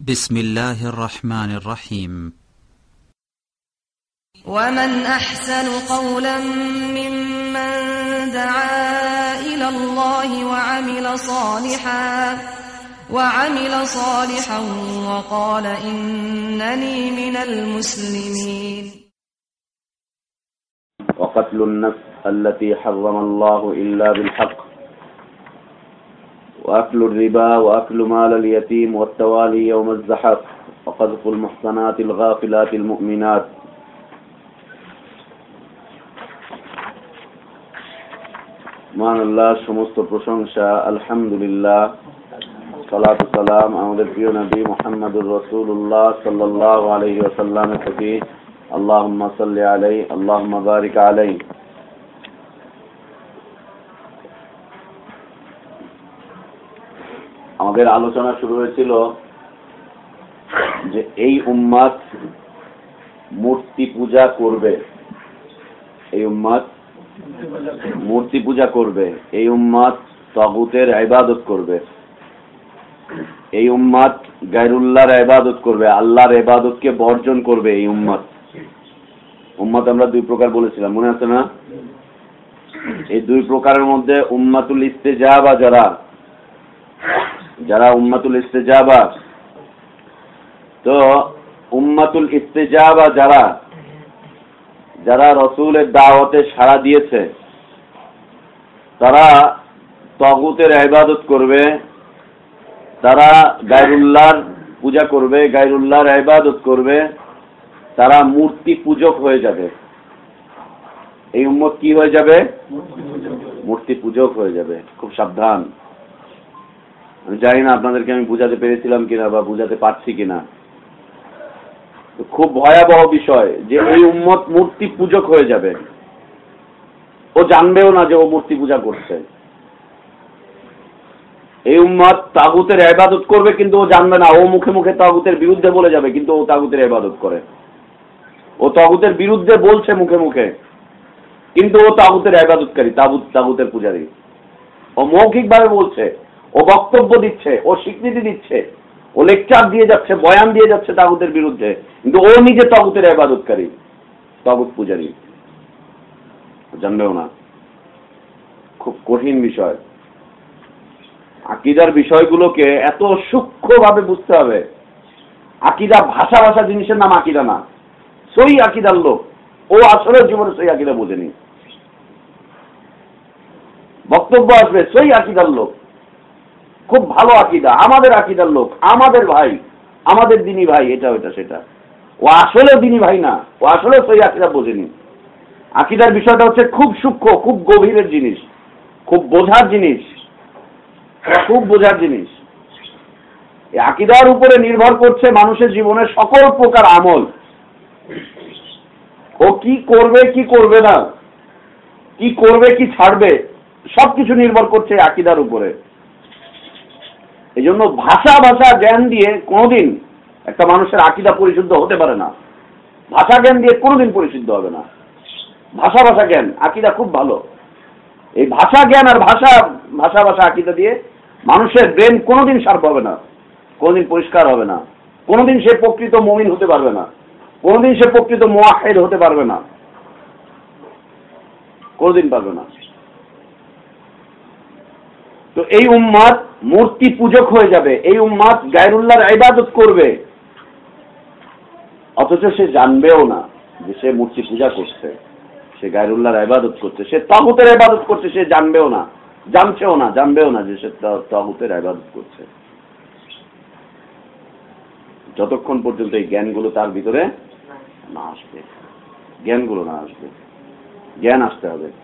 بسم الله الرحمن الرحيم. ومن أحسن قولا ممن دعا إلى الله وعمل صالحا وعمل صالحا وقال إنني من المسلمين. وقتل النفس التي حرم الله إلا بالحق. وأكل الربا وأكل مال اليتيم والتوالي يوم الزحف وقذف المحصنات الغافلات المؤمنات মান আল্লাহ সমস্ত প্রশংসা আলহামদুলিল্লাহ সালাত সালাম আমাদের প্রিয় নবী মোহাম্মদুর রসুল্লাহ সাল্লাহ আলহি ওসাল্লামের প্রতি আল্লাহুম্মা সাল্লি আলাই আল্লাহুম্মা বারিক আলাই আমাদের আলোচনা শুরু হয়েছিল যে এই উম্মাদ মূর্তি পূজা করবে। এই উম্মাদ মূর্তি পূজা করবে। এই উম্মাদ তগুতের ইবাদত করবে। এই উম্মাদ গায়রুল্লাহর ইবাদত করবে। আল্লাহর ইবাদতকে বর্জন করবে এই উম্মাদ। উম্মাদ আমরা দুই প্রকার বলেছিলাম, মনে আছে না? এই দুই প্রকারের মধ্যে উম্মাতুল ইস্তেজাবা যারা যারা উম্মাতুল ইস্তেজাবা তো উম্মাতুল ইস্তেজাবা যারা যারা রসুলের দাওয়াতে সাড়া দিয়েছে তারা তগুতের ইবাদত করবে তারা গায়রুল্লাহর পূজা করবে গায়রুল্লাহর ইবাদত করবে তারা মূর্তি পূজক হয়ে যাবে। এই উম্মত কি হয়ে যাবে? মূর্তি পূজক। হয়ে যাবে। খুব সাবধান। আমি জানি না আপনাদেরকে আমি বুঝাতে পেরেছিলাম কিনা বা বুঝাতে পারছি কিনা। খুব ভয়াবহ বিষয় যে এই উম্মত মূর্তি পূজক হয়ে যাবে। ও জানবেও না যে ও মূর্তি পূজা করছে। এই উম্মত তাগুতের এবাদত করবে কিন্তু ও জানবে না। ও মুখে মুখে তাগুতের বিরুদ্ধে বলে যাবে, কিন্তু ও তাগুতের এবাদত করে। ও তাগুতের বিরুদ্ধে বলছে মুখে মুখে, কিন্তু ও তাগুতের ইবাদতকারী, তাগুত তাগুতের পূজারী। ও মৌখিকভাবে বলছে ও বক্তব্য দিচ্ছে, ও স্বীকৃতি দিচ্ছে, ও লেকচার দিয়ে যাচ্ছে, বয়ান দিয়ে যাচ্ছে তাগুতের বিরুদ্ধে। কিন্তু ও নিজে তাগুতের ইবাদতকারী তাগুত পূজারী। জানবেও না। খুব কঠিন বিষয়। আকিদার বিষয়গুলোকে এত সূক্ষ্মভাবে বুঝতে হবে। আকিদা ভাষা ভাষা জিনিসের নাম আকিদা না। সই আকিদার লোক। ও আসলে জীবনে সই আকিদা বোঝেনি। বক্তব্য আসবে, সই আকিদার লোক। খুব ভালো আকিদা, আমাদের আকিদার লোক, আমাদের ভাই, আমাদের দিনী ভাই, এটা, ওইটা, সেটা। ও আসলে দিনী ভাই না, ও আসলে সেই আকিদা বোঝেনি। আকিদার বিষয়টা হচ্ছে খুব সূক্ষ্ম, খুব গভীরের জিনিস, খুব বোঝার জিনিস, খুব বোঝার জিনিস। আকিদার উপরে নির্ভর করছে মানুষের জীবনের সকল প্রকার আমল। ও কি করবে কি করবে না, কি করবে, কি ছাড়বে, সবকিছু নির্ভর করছে আকিদার উপরে। এই জন্য ভাষা ভাষা জ্ঞান দিয়ে কোনোদিন একটা মানুষের আকিদা পরিশুদ্ধ হতে পারে না। ভাষা জ্ঞান দিয়ে কোনোদিন পরিশুদ্ধ হবে না। ভাষা ভাষা জ্ঞান, আকিদা খুব ভালো। এই ভাষা জ্ঞান আর ভাষা ভাষা ভাষা আকিদা দিয়ে মানুষের ব্রেন কোনোদিন শার্প হবে না, কোনোদিন পরিষ্কার হবে না। কোনোদিন সে প্রকৃত মমিন হতে পারবে না। কোনোদিন সে প্রকৃত মোয়াহেদ হতে পারবে না। কোনোদিন পারবে না। তো এই উম্মাদ মূর্তি পূজক হয়ে যাবে। এই উম্মাদ গায়রুল্লাহর ইবাদত করবে। অথচ সে জানবেও না যে সে মূর্তি পূজা করছে। সে গায়রুল্লাহর ইবাদত করছে। সে তাগুতের ইবাদত করছে, সে জানবেও না। জানছেও না, জানবেও না যে সে তাগুতের ইবাদত করছে। যতক্ষণ পর্যন্ত এই জ্ঞানগুলো তার ভিতরে না আসবে। জ্ঞানগুলো না আসবে। জ্ঞান আসতে হবে।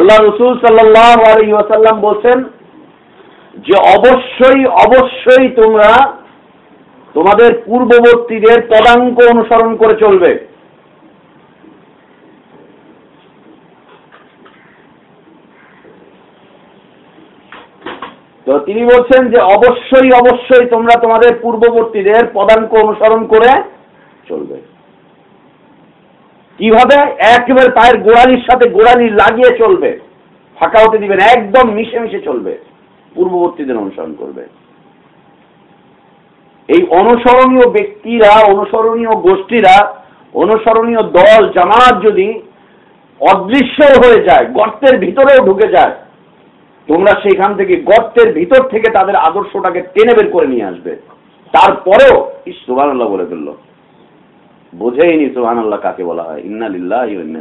আল্লাহ রসুল সাল্লাহ বলছেন যে অবশ্যই অবশ্যই তোমরা তোমাদের পূর্ববর্তীদের পদাঙ্ক অনুসরণ করে চলবে। তো তিনি বলছেন যে অবশ্যই অবশ্যই তোমরা তোমাদের পূর্ববর্তীদের পদাঙ্ক অনুসরণ করে চলবে। কীভাবে একেবারে পায়ের গোড়ালির সাথে গোড়ালি লাগিয়ে চলবে? ফাঁকা হতে দিবেন, একদম মিশে মিশে চলবে। পূর্ববর্তীদের অনুসরণ করবে। এই অনুসরণীয় ব্যক্তিরা, অনুসরণীয় গোষ্ঠীরা, অনুসরণীয় দল, জামাত যদি অদৃশ্য হয়ে যায়, গর্তের ভিতরেও ঢুকে যায়, তোমরা সেখান থেকে গর্তের ভিতর থেকে তাদের আদর্শটাকে টেনে বের করে নিয়ে আসবে। তারপরেও আল্লাহ বলে ফেলল বোঝেইনি সুবান আল্লাহ কাকে বলা হয়। ইন্না লিল্লাহ ইন্না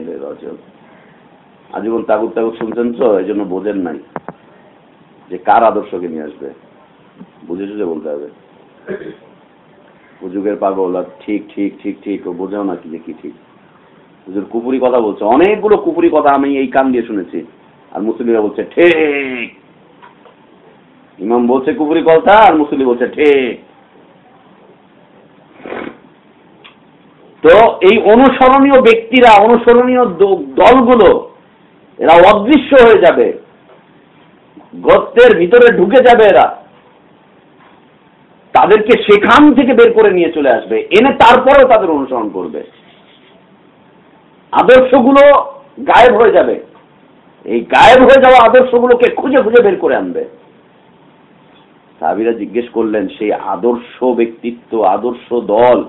আজীবন তাগুত তাগুত শুনছেন তো এই জন্য বোঝেন নাই যে কার আদর্শকে নিয়ে আসবে। বুঝে সুঝে বলতে হবে। হুজুগের পাগল, আর ঠিক ঠিক ঠিক ঠিক, ও বোঝাও না কি যে কি ঠিক। হুজুর কুপুরি কথা বলছে, অনেকগুলো কুপুরি কথা আমি এই কান দিয়ে শুনেছি। আর মুসলিমরা বলছে, ঠিক। ইমাম বলছে কুপুরি কথা, আর মুসলিম বলছে, ঠিক। তো এই অনুসরণীয় ব্যক্তিরা, অনুসরণীয় দলগুলো, এরা অদৃশ্য হয়ে যাবে। গর্তের ভিতরে ঢুকে যাবে এরা। তাদেরকে সেখান থেকে বের করে নিয়ে চলে আসবে। এনে তারপরেও তাদের অনুসরণ করবে। আদর্শগুলো গায়েব হয়ে যাবে। এই গায়েব হয়ে যাওয়া আদর্শগুলোকে খুঁজে খুঁজে বের করে আনবে। সাহাবিরা জিজ্ঞেস করলেন, সেই আদর্শ ব্যক্তিত্ব, আদর্শ দল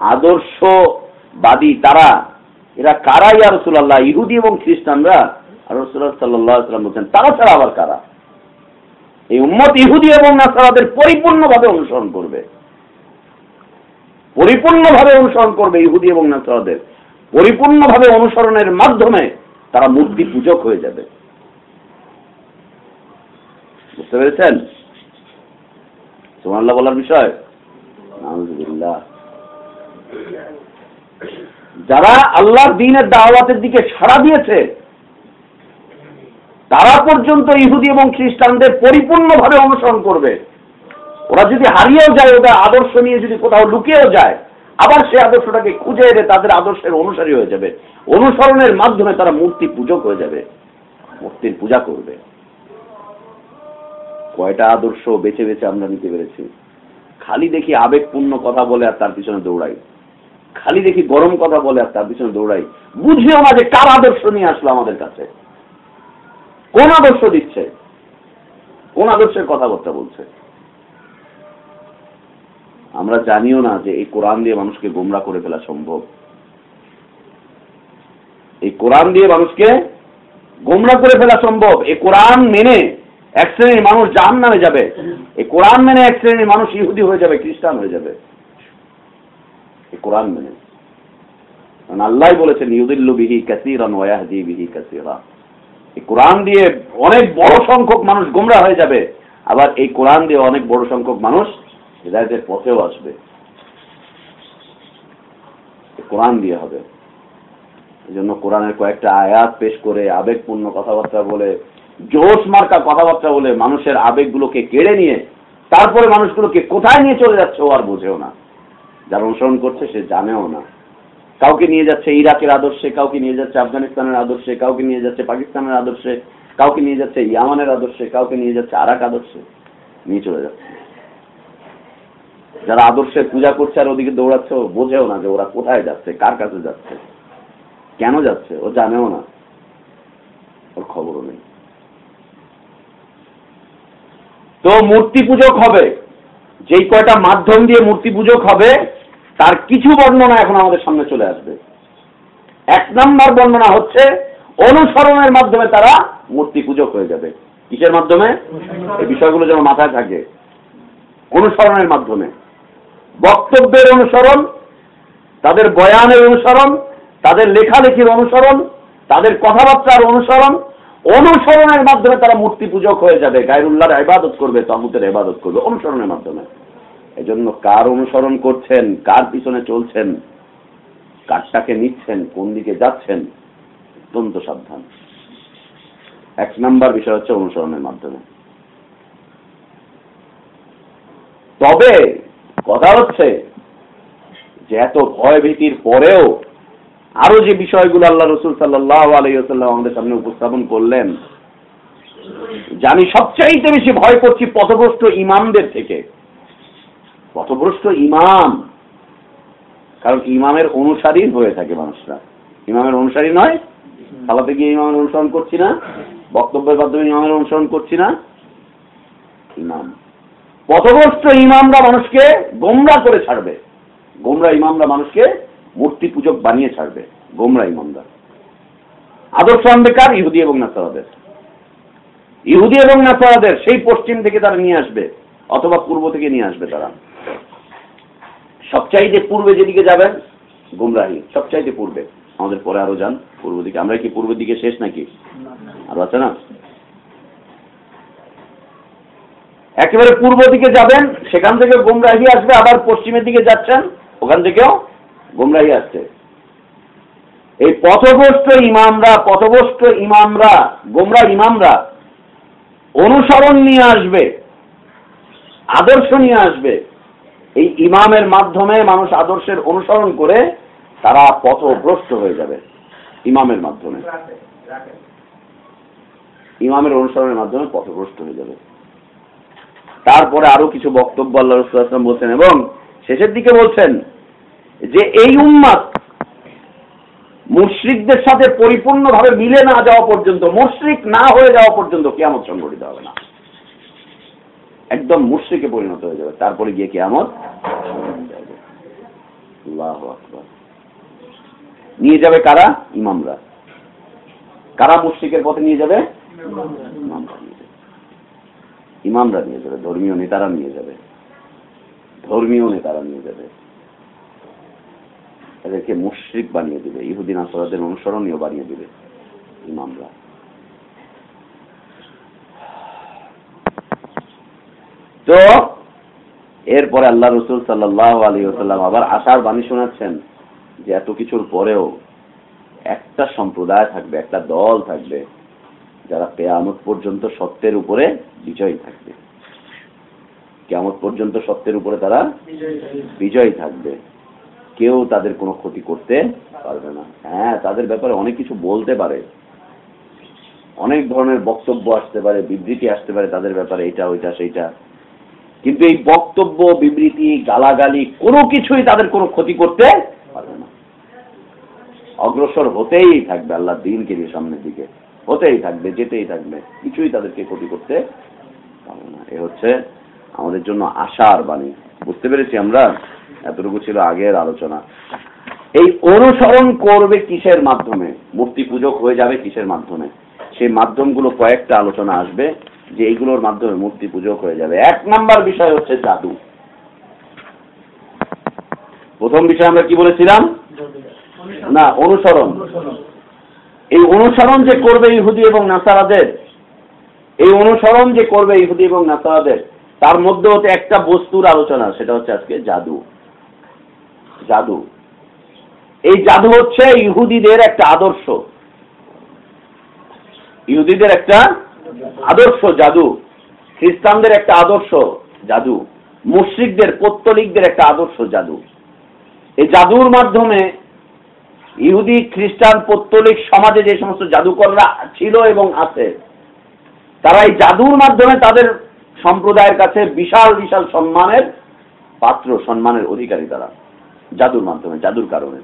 আদর্শবাদী তারা? এরা কারা ইয়া রসুল্লাহ ইহুদি এবং খ্রিস্টানরা? রসুল্লাহ সাল্লাম বলছেন, তারা ছাড়া আবার কারা? এই উম্মত ইহুদি এবং নাসারাদের পরিপূর্ণভাবে অনুসরণ করবে। পরিপূর্ণভাবে অনুসরণ করবে ইহুদি এবং নাসারাদের। পরিপূর্ণভাবে অনুসরণের মাধ্যমে তারা মূর্তি পূজক হয়ে যাবে। বুঝতে পেরেছেন? সুবহানাল্লাহ বলার বিষয়? নাউজুবিল্লাহ। যারা আল্লাহর দিনের দাওয়াতের দিকে সাড়া দিয়েছে, তারা পর্যন্ত ইহুদি এবং খ্রিস্টানদের পরিপূর্ণভাবে অনুসরণ করবে। ওরা যদি হারিয়েও যায়, ওদের আদর্শ নিয়ে যদি কোথাও লুকিয়েও যায়, আবার সে আদর্শটাকে খুঁজে এনে তাদের আদর্শের অনুসারী হয়ে যাবে। অনুসরণের মাধ্যমে তারা মূর্তি পূজক হয়ে যাবে, মূর্তির পূজা করবে। কয়টা আদর্শ বেছে বেছে আমরা নিতে পেরেছি। খালি দেখি আবেগপূর্ণ কথা বলে আর তার পিছনে দৌড়াই। খালি দেখি গরম কথা বলে আর তার পিছনে দৌড়াই। বুঝিও না যে কার আদর্শ নিয়ে আসলো আমাদের কাছে। কোন আদর্শ দিচ্ছে? কোন আদর্শের কথাবার্তা বলছে? আমরা জানিও না যে এই কোরআন দিয়ে মানুষকে গোমরা করে ফেলা সম্ভব। এই কোরআন দিয়ে মানুষকে গোমরা করে ফেলা সম্ভব। এই কোরআন মেনে এক শ্রেণির মানুষ জাহান নামে যাবে। এই কোরআন মেনে এক শ্রেণির মানুষ ইহুদি হয়ে যাবে, খ্রিস্টান হয়ে যাবে। কোরআন মেনে। কারণ আল্লাহ বলেছেন, ইউদিল্লু বিহি কাসিরান ওয়াহদি বিহি কাসিরা। এই কোরআন দিয়ে অনেক বড় সংখ্যক মানুষ গোমরা হয়ে যাবে। আবার এই কোরআন দিয়ে অনেক বড় সংখ্যক মানুষ হৃদায়তের পথেও আসবে। কোরআন দিয়ে হবে। এই জন্য কোরআনের কয়েকটা আয়াত পেশ করে আবেগপূর্ণ কথাবার্তা বলে, জোশ মার্কা কথাবার্তা বলে মানুষের আবেগগুলোকে কেড়ে নিয়ে, তারপরে মানুষগুলোকে কোথায় নিয়ে চলে যাচ্ছে ও আর বোঝেও না। যারা অনুসরণ করছে সে জানেও না। কাউকে নিয়ে যাচ্ছে ইরাকের আদর্শে, কাউকে নিয়ে যাচ্ছে আফগানিস্তানের আদর্শে, কাউকে নিয়ে যাচ্ছে পাকিস্তানের আদর্শে, কাউকে নিয়ে যাচ্ছে ইয়ামানের আদর্শে, কাউকে নিয়ে যাচ্ছে আরাক আদর্শে, নিয়ে চলে যাচ্ছে। যারা আদর্শের পূজা করছে আর ওদিকে দৌড়াচ্ছে, ও বোঝেও না যে ওরা কোথায় যাচ্ছে, কার কাছে যাচ্ছে, কেন যাচ্ছে, ও জানেও না। ওর খবরও নেই। তো মূর্তি পূজক হবে। যেই কয়টা মাধ্যম দিয়ে মূর্তি পূজক হবে তার কিছু বর্ণনা এখন আমাদের সামনে চলে আসবে। এক নম্বর বর্ণনা হচ্ছে, অনুসরণের মাধ্যমে তারা মূর্তি পূজক হয়ে যাবে। কিসের মাধ্যমে? এই বিষয়গুলো যেন মাথায় থাকে। অনুসরণের মাধ্যমে। বক্তব্যের অনুসরণ, তাদের বয়ানের অনুসরণ, তাদের লেখালেখির অনুসরণ, তাদের কথাবার্তার অনুসরণ, অনুসরণের মাধ্যমে তারা মূর্তি পূজক হয়ে যাবে। গায়রুল্লাহর ইবাদত করবে, তাহুতের ইবাদত করবে, অনুসরণের মাধ্যমে। এজন্য কার অনুসরণ করছেন, কার পিছনে চলছেন, কারটাকে নিচ্ছেন, কোন দিকে যাচ্ছেন, অত্যন্ত সাবধান। এক নাম্বার বিষয় হচ্ছে অনুসরণের মাধ্যমে। তবে কথা হচ্ছে যে এত ভয় ভীতির পরেও আরও যে বিষয়গুলো আল্লাহ রসুল সাল্লাহ আলাইসাল্লাম আমাদের সামনে উপস্থাপন করলেন, যে আমি সবচাইতে বেশি ভয় করছি পথভ্রষ্ট ইমামদের থেকে। পথভ্রষ্ট ইমাম। কারণ ইমামের অনুসারী হয়ে থাকে মানুষরা। ইমামের অনুসারী নয়, সালাতে গিয়ে ইমামের অনুসরণ করছি না, বক্তব্যের মাধ্যমে ইমামের অনুসরণ করছি না। ইমাম। পথভ্রষ্ট ইমামরা মানুষকে গোমরা করে ছাড়বে। গোমরা ইমামরা মানুষকে মূর্তি পূজক বানিয়ে ছাড়বে, গোমরা ইমামরা। আদর্শ আনবে কার ইহুদি এবং নাসারাদের। ইহুদি এবং নাসারাদের সেই পশ্চিম থেকে তারা নিয়ে আসবে, অথবা পূর্ব থেকে নিয়ে আসবে তারা। সবচাইতে পূর্বে যেদিকে যাবেন, গুমরাহি, সবচাইতে পূর্বে। আমাদের পরে আরও যান, পূর্ব দিকে। আমরা কি পূর্ব দিকে শেষ নাকি? আরও আছে না? একেবারে পূর্ব দিকে যাবেন, সেখান থেকে গুমরাহি আসবে, আবার পশ্চিমের দিকে যাচ্ছেন, ওখান থেকেও গুমরাহি আসছে। এই পথভ্রষ্ট ইমামরা পথভ্রষ্ট ইমামরা গোমরা ইমামরা অনুসরণ নিয়ে আসবে, আদর্শ নিয়ে আসবে। এই ইমামের মাধ্যমে মানুষ আদর্শের অনুসরণ করে তারা পথভ্রষ্ট হয়ে যাবে ইমামের মাধ্যমে। ইমামের অনুসরণের মাধ্যমে পথভ্রষ্ট হয়ে যাবে। তারপরে আরও কিছু বক্তব্য আল্লাহ রসুলাম বলছেন এবং শেষের দিকে বলছেন যে এই উম্মাদ মুশ্রিকদের সাথে পরিপূর্ণভাবে মিলে না যাওয়া পর্যন্ত, মুশ্রিক না হয়ে যাওয়া পর্যন্ত কেমন সংগঠিত হবে না। একদম মুশ্রিকে পরিণত হয়ে যাবে। তারপরে গিয়ে আল্লাহু আকবার। নিয়ে যাবে কারা? ইমামরা। কারা মুশ্রিকের পথে নিয়ে যাবে? ইমামরা নিয়ে যাবে। ইমামরা নিয়ে যাবে, ধর্মীয় নেতারা নিয়ে যাবে। ধর্মীয় নেতারা নিয়ে যাবে। এদেরকে মুশ্রিক বানিয়ে দিবে। ইহুদিন আসরাদের অনুসরণীয় বানিয়ে দিবে ইমামরা। তো এরপরে আল্লাহ রসুল সাল্লাহ আলী ওসাল্লাম আবার আশার বাণী শোনাচ্ছেন যে এত কিছুর পরেও একটা সম্প্রদায় থাকবে, একটা দল থাকবে যারা কেয়ামত পর্যন্ত সত্যের উপরে বিজয়ী থাকবে। কেয়ামত পর্যন্ত সত্যের উপরে তারা বিজয়ী থাকবে। কেউ তাদের কোনো ক্ষতি করতে পারবে না। হ্যাঁ তাদের ব্যাপারে অনেক কিছু বলতে পারে। অনেক ধরনের বক্তব্য আসতে পারে, বিবৃতি আসতে পারে তাদের ব্যাপারে, এটা, ওইটা, সেইটা। কিন্তু এই বক্তব্য, বিবৃতি, গালাগালি, কোনো কিছুই তাদের কোনো ক্ষতি করতে পারবে না। অগ্রসর হতেই থাকবে আল্লাহ দিনকে নিয়ে সামনের দিকে, হতেই থাকবে, যেতেই থাকবে, কিছুই তাদেরকে ক্ষতি করতে পারবে না। এ হচ্ছে আমাদের জন্য আশার বাণী। বুঝতে পেরেছি আমরা? এতটুকু ছিল আগের আলোচনা। এই অনুসরণ করবে কিসের মাধ্যমে? মূর্তি পূজক হয়ে যাবে কিসের মাধ্যমে? সেই মাধ্যমগুলো কয়েকটা আলোচনা আসবে। যে এইগুলোর মাধ্যমে মূর্তি পূজক হয়ে যাবে। এক নাম্বার বিষয় হচ্ছে জাদু। প্রথম বিষয় আমরা কি বলেছিলাম? না, অনুসরণ। এই অনুসরণ যে করবে ইহুদি এবং নাসারাদের, এই অনুসরণ যে করবে ইহুদি এবং নাসারাদের, তার মধ্যে হচ্ছে একটা বস্তুর আলোচনা, সেটা হচ্ছে আজকে জাদু। জাদু। এই জাদু হচ্ছে ইহুদিদের একটা আদর্শ। ইহুদিদের একটা আদর্শ জাদু। খ্রিস্টানদের একটা আদর্শ জাদু। মুশ্রিকদের, পত্তলিকদের একটা আদর্শ জাদু। এই জাদুর মাধ্যমে ইহুদি, খ্রিস্টান, পত্তলিক সমাজে যে সমস্ত জাদুকররা ছিল এবং আছে, তারা এই জাদুর মাধ্যমে তাদের সম্প্রদায়ের কাছে বিশাল বিশাল সম্মানের পাত্র, সম্মানের অধিকারী তারা। জাদুর মাধ্যমে, জাদুর কারণে।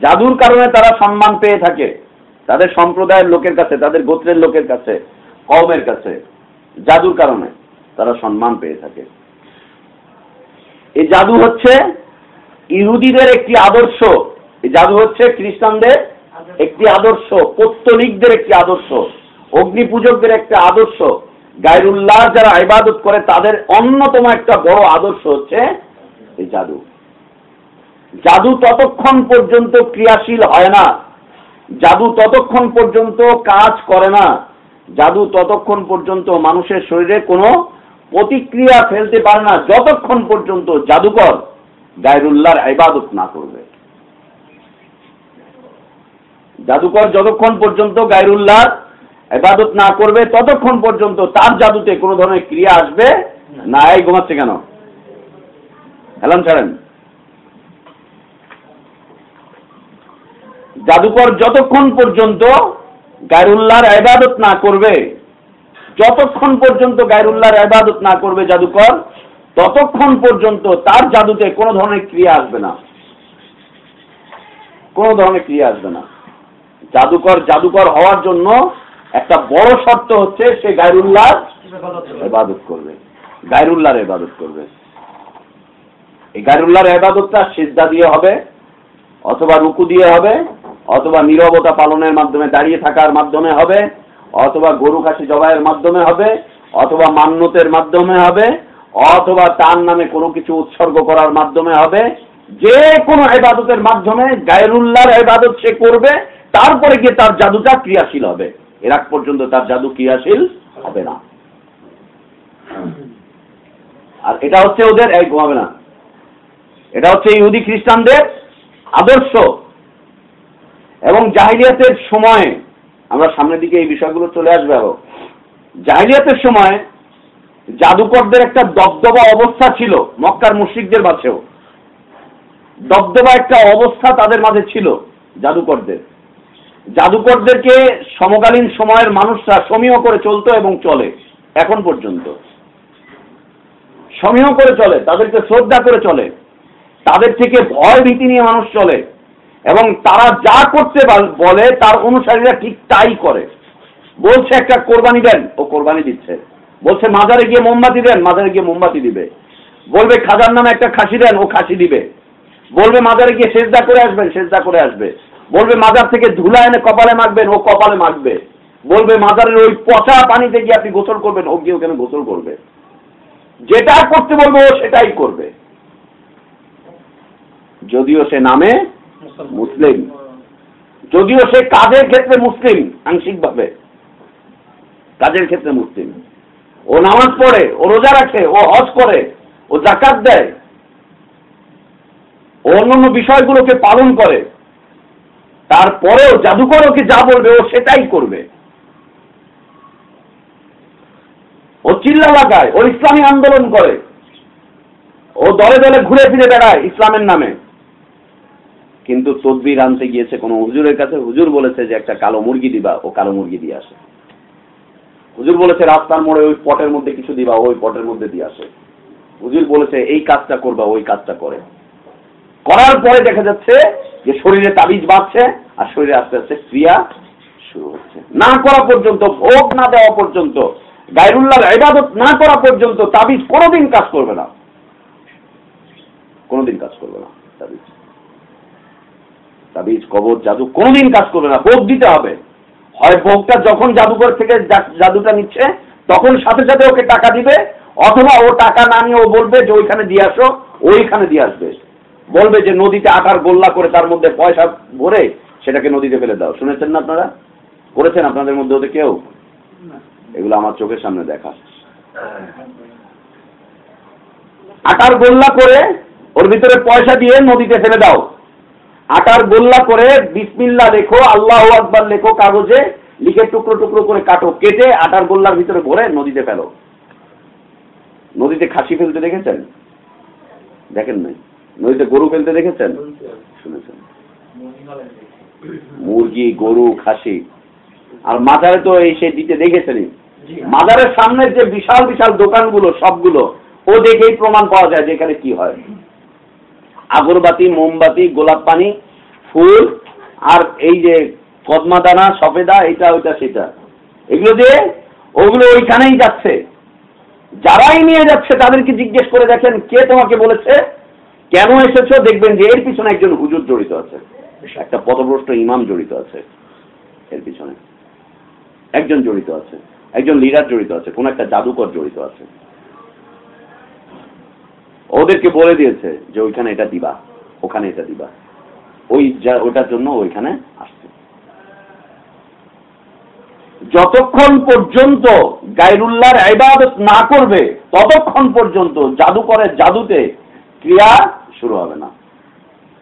জাদুর কারণে তারা সম্মান পেয়ে থাকে। তাদের সম্প্রদায়ের লোকের কাছে, তাদের গোত্রের লোকের কাছে কমের কাছে, জাদুর কারণে তারা সম্মান পেয়ে থাকে। এই জাদু হচ্ছে ইহুদিদের একটি আদর্শ। এই জাদু হচ্ছে খ্রিস্টানদের একটি আদর্শ, পত্তলিকদের একটি আদর্শ অগ্নি পূজকদের একটা আদর্শ। গায়রুল্লাহ যারা ইবাদত করে, তাদের অন্যতম একটা বড় আদর্শ হচ্ছে এই জাদু। জাদু ততক্ষণ পর্যন্ত ক্রিয়াশীল হয় না। জাদু ততক্ষণ পর্যন্ত কাজ করে না। জাদু ততক্ষণ পর্যন্ত মানুষের শরীরে কোনো প্রতিক্রিয়া ফেলতে পারে না। যতক্ষণ পর্যন্ত জাদুকর গায়রুল্লাহর ইবাদত না করবে। জাদুকর যতক্ষণ পর্যন্ত গায়রুল্লাহর ইবাদত না করবে, ততক্ষণ পর্যন্ত তার জাদুতে কোনো ধরনের ক্রিয়া আসবে না। এই ঘুমাচ্ছে কেন? হেলান ছাড়েন। জাদুকর যতক্ষণ পর্যন্ত গায়রুল্লাহর ইবাদত না করবে, যতক্ষণ পর্যন্ত গায়রুল্লাহর ইবাদত না করবে জাদুকর, ততক্ষণ পর্যন্ত তার জাদুতে কোনো ধরনের ক্রিয়া আসবে না। কোনো ধরনের ক্রিয়া আসবে না। জাদুকর জাদুকর হওয়ার জন্য একটা বড় শর্ত হচ্ছে সে গায়রুল্লাহ ইবাদত করবে। গায়রুল্লাহর ইবাদত করবে। এই গায়রুল্লাহর এবাদতটা সিদ্ধা দিয়ে হবে, অথবা রুকু দিয়ে হবে অথবা নীরবতা পালনের মাধ্যমে দাঁড়িয়ে থাকার মাধ্যমে হবে, অথবা গরু খাসি জবাইয়ের মাধ্যমে হবে, অথবা মান্যতের মাধ্যমে হবে, অথবা তার নামে কোনো কিছু উৎসর্গ করার মাধ্যমে হবে। যে কোনো এবাদতের মাধ্যমে গায়রুল্লাহর এবাদত সে করবে, তারপরে গিয়ে তার জাদুটা ক্রিয়াশীল হবে। এর আগ পর্যন্ত তার জাদু ক্রিয়াশীল হবে না। আর এটা হচ্ছে ওদের, এই ঘুমাবে না। এটা হচ্ছে ইহুদি খ্রিস্টানদের আদর্শ। এবং জাহিলিয়াতের সময়ে, আমরা সামনের দিকে এই বিষয়গুলো চলে আসবে আরও। জাহিলিয়াতের সময় জাদুকরদের একটা দবদবা অবস্থা ছিল, মক্কার মুশ্রিকদের মাঝেও। দবদবা একটা অবস্থা তাদের মাঝে ছিল, জাদুকরদের। জাদুকরদেরকে সমকালীন সময়ের মানুষরা সমীহ করে চলতো এবং চলে, এখন পর্যন্ত। সমীহ করে চলে, তাদেরকে শ্রদ্ধা করে চলে। তাদের থেকে ভয় ভীতি নিয়ে মানুষ চলে। এবং তারা যা করতে বলে, তার অনুসারীরা ঠিক তাই করে। বলছে একটা কোরবানি দেন, ও কোরবানি দিচ্ছে। বলছে, মাজারে গিয়ে মোমবাতি দেন, মাজারে গিয়ে মোমবাতি দিবে। বলবে, খাজার নামে একটা খাসি দেন, ও খাসি দিবে। বলবে, মাজারে গিয়ে সেজদা করে আসবেন, সেজদা করে আসবে। বলবে, মাজার থেকে ধুলা এনে কপালে মাখবেন, ও কপালে মাখবে। বলবে, মাজারের ওই পচা পানিতে গিয়ে আপনি গোসল করবেন, ও গিয়ে ওখানে গোসল করবে। যেটা করতে বলবে, ও সেটাই করবে। যদিও সে নামে মুসলিম। যদিও সে কাজের ক্ষেত্রে মুসলিম, আংশিকভাবে। কাজের ক্ষেত্রে মুসলিম। ও নামাজ পড়ে, ও রোজা রাখে, ও হজ করে, ও জাকাত দেয়। ও অন্যান্য বিষয়গুলোকে পালন করে। তারপরেও জাদুকর ওকে যা বলবে, ও সেটাই করবে। ও চিল্লা লাগায়, ও ইসলামী আন্দোলন করে। ও দলে দলে ঘুরে ফিরে বেড়ায় ইসলামের নামে। কিন্তু তদবির আনতে গিয়েছে কোনো হুজুরের কাছে। হুজুর বলেছে যে একটা কালো মুরগি দিবা, ও কালো মুরগি দিয়ে আসে। হুজুর বলেছে, রাস্তার মোড়ে ওই পটের মধ্যে কিছু দিবা ওই পটের মধ্যে দিয়ে আসে। হুজুর বলেছে, এই কাজটা করবা, ওই কাজটা করে। করার পরে দেখা যাচ্ছে যে শরীরে তাবিজ বাঁধছে, আর শরীরে আস্তে আস্তে ক্রিয়া শুরু হচ্ছে। না করা পর্যন্ত, ভোগ না দেওয়া পর্যন্ত গায়রুল্লাহ ইবাদত না করা পর্যন্ত তাবিজ কোনোদিন কাজ করবে না। কোনোদিন কাজ করবে না তাবিজ। তাবিজ, কবর, জাদু কোনোদিন কাজ করবে না, ভোগ দিতে হবে। হয় ভোগটা যখন জাদুঘর থেকে জাদুটা নিচ্ছে, তখন সাথে সাথে ওকে টাকা দিবে, অথবা ও টাকা না নিয়ে ও বলবে যে ওইখানে দিয়ে আসো, ওইখানে দিয়ে আসবে। বলবে যে নদীতে আটার গোল্লা করে তার মধ্যে পয়সা ভরে সেটাকে নদীতে ফেলে দাও। শুনেছেন না আপনারা? করেছেন আপনাদের মধ্যে ওদের কেউ? এগুলো আমার চোখের সামনে দেখা। আটার গোল্লা করে ওর ভিতরে পয়সা দিয়ে নদীতে ফেলে দাও। আটার গোল্লা করে বিসমিল্লা লেখো আল্লাহ আকবার লেখো কাগজে লিখে টুকরো টুকরো করে কাটো কেটে আটার গোল্লার ভিতরে ভরে নদীতে ফেলো। নদীতে খাসি ফেলতে দেখেছেন? দেখেন নাই? নদীতে গরু ফেলতে দেখেছেন? শুনেছেন। মুরগি গরু খাসি। আর মাজারে তো এই সে দিতে দেখেছেনই। মাজারের সামনের যে বিশাল বিশাল দোকানগুলো সবগুলো ও দেখেই প্রমাণ পাওয়া যায় যে এখানে কি হয়। আগরবাতি, মোমবাতি, গোলাপ পানি, ফুল, আর এই যে কদমা দানা, সফেদা এটা ওইটা, সেটা। এগুলো দিয়ে ওগুলো ওইখানেই যাচ্ছে। যারাই নিয়ে যাচ্ছে, তাদেরকে জিজ্ঞেস করে দেখেন কে তোমাকে বলেছে। কেন এসেছ? দেখবেন যে এর পিছনে একজন হুজুর জড়িত আছে। একটা পদভ্রষ্ট ইমাম জড়িত আছে এর পিছনে। একজন জড়িত আছে। একজন লিডার জড়িত আছে। কোন একটা জাদুকর জড়িত আছে। ওদেরকে বলে দিয়েছে যে ওইখানে এটা দিবা, ওখানে এটা দিবা। ওই যা- ওটার জন্য ওইখানে আসছে। যতক্ষণ পর্যন্ত গায়রুল্লাহর ইবাদত না করবে, ততক্ষণ পর্যন্ত জাদুকরের জাদুতে ক্রিয়া শুরু হবে না।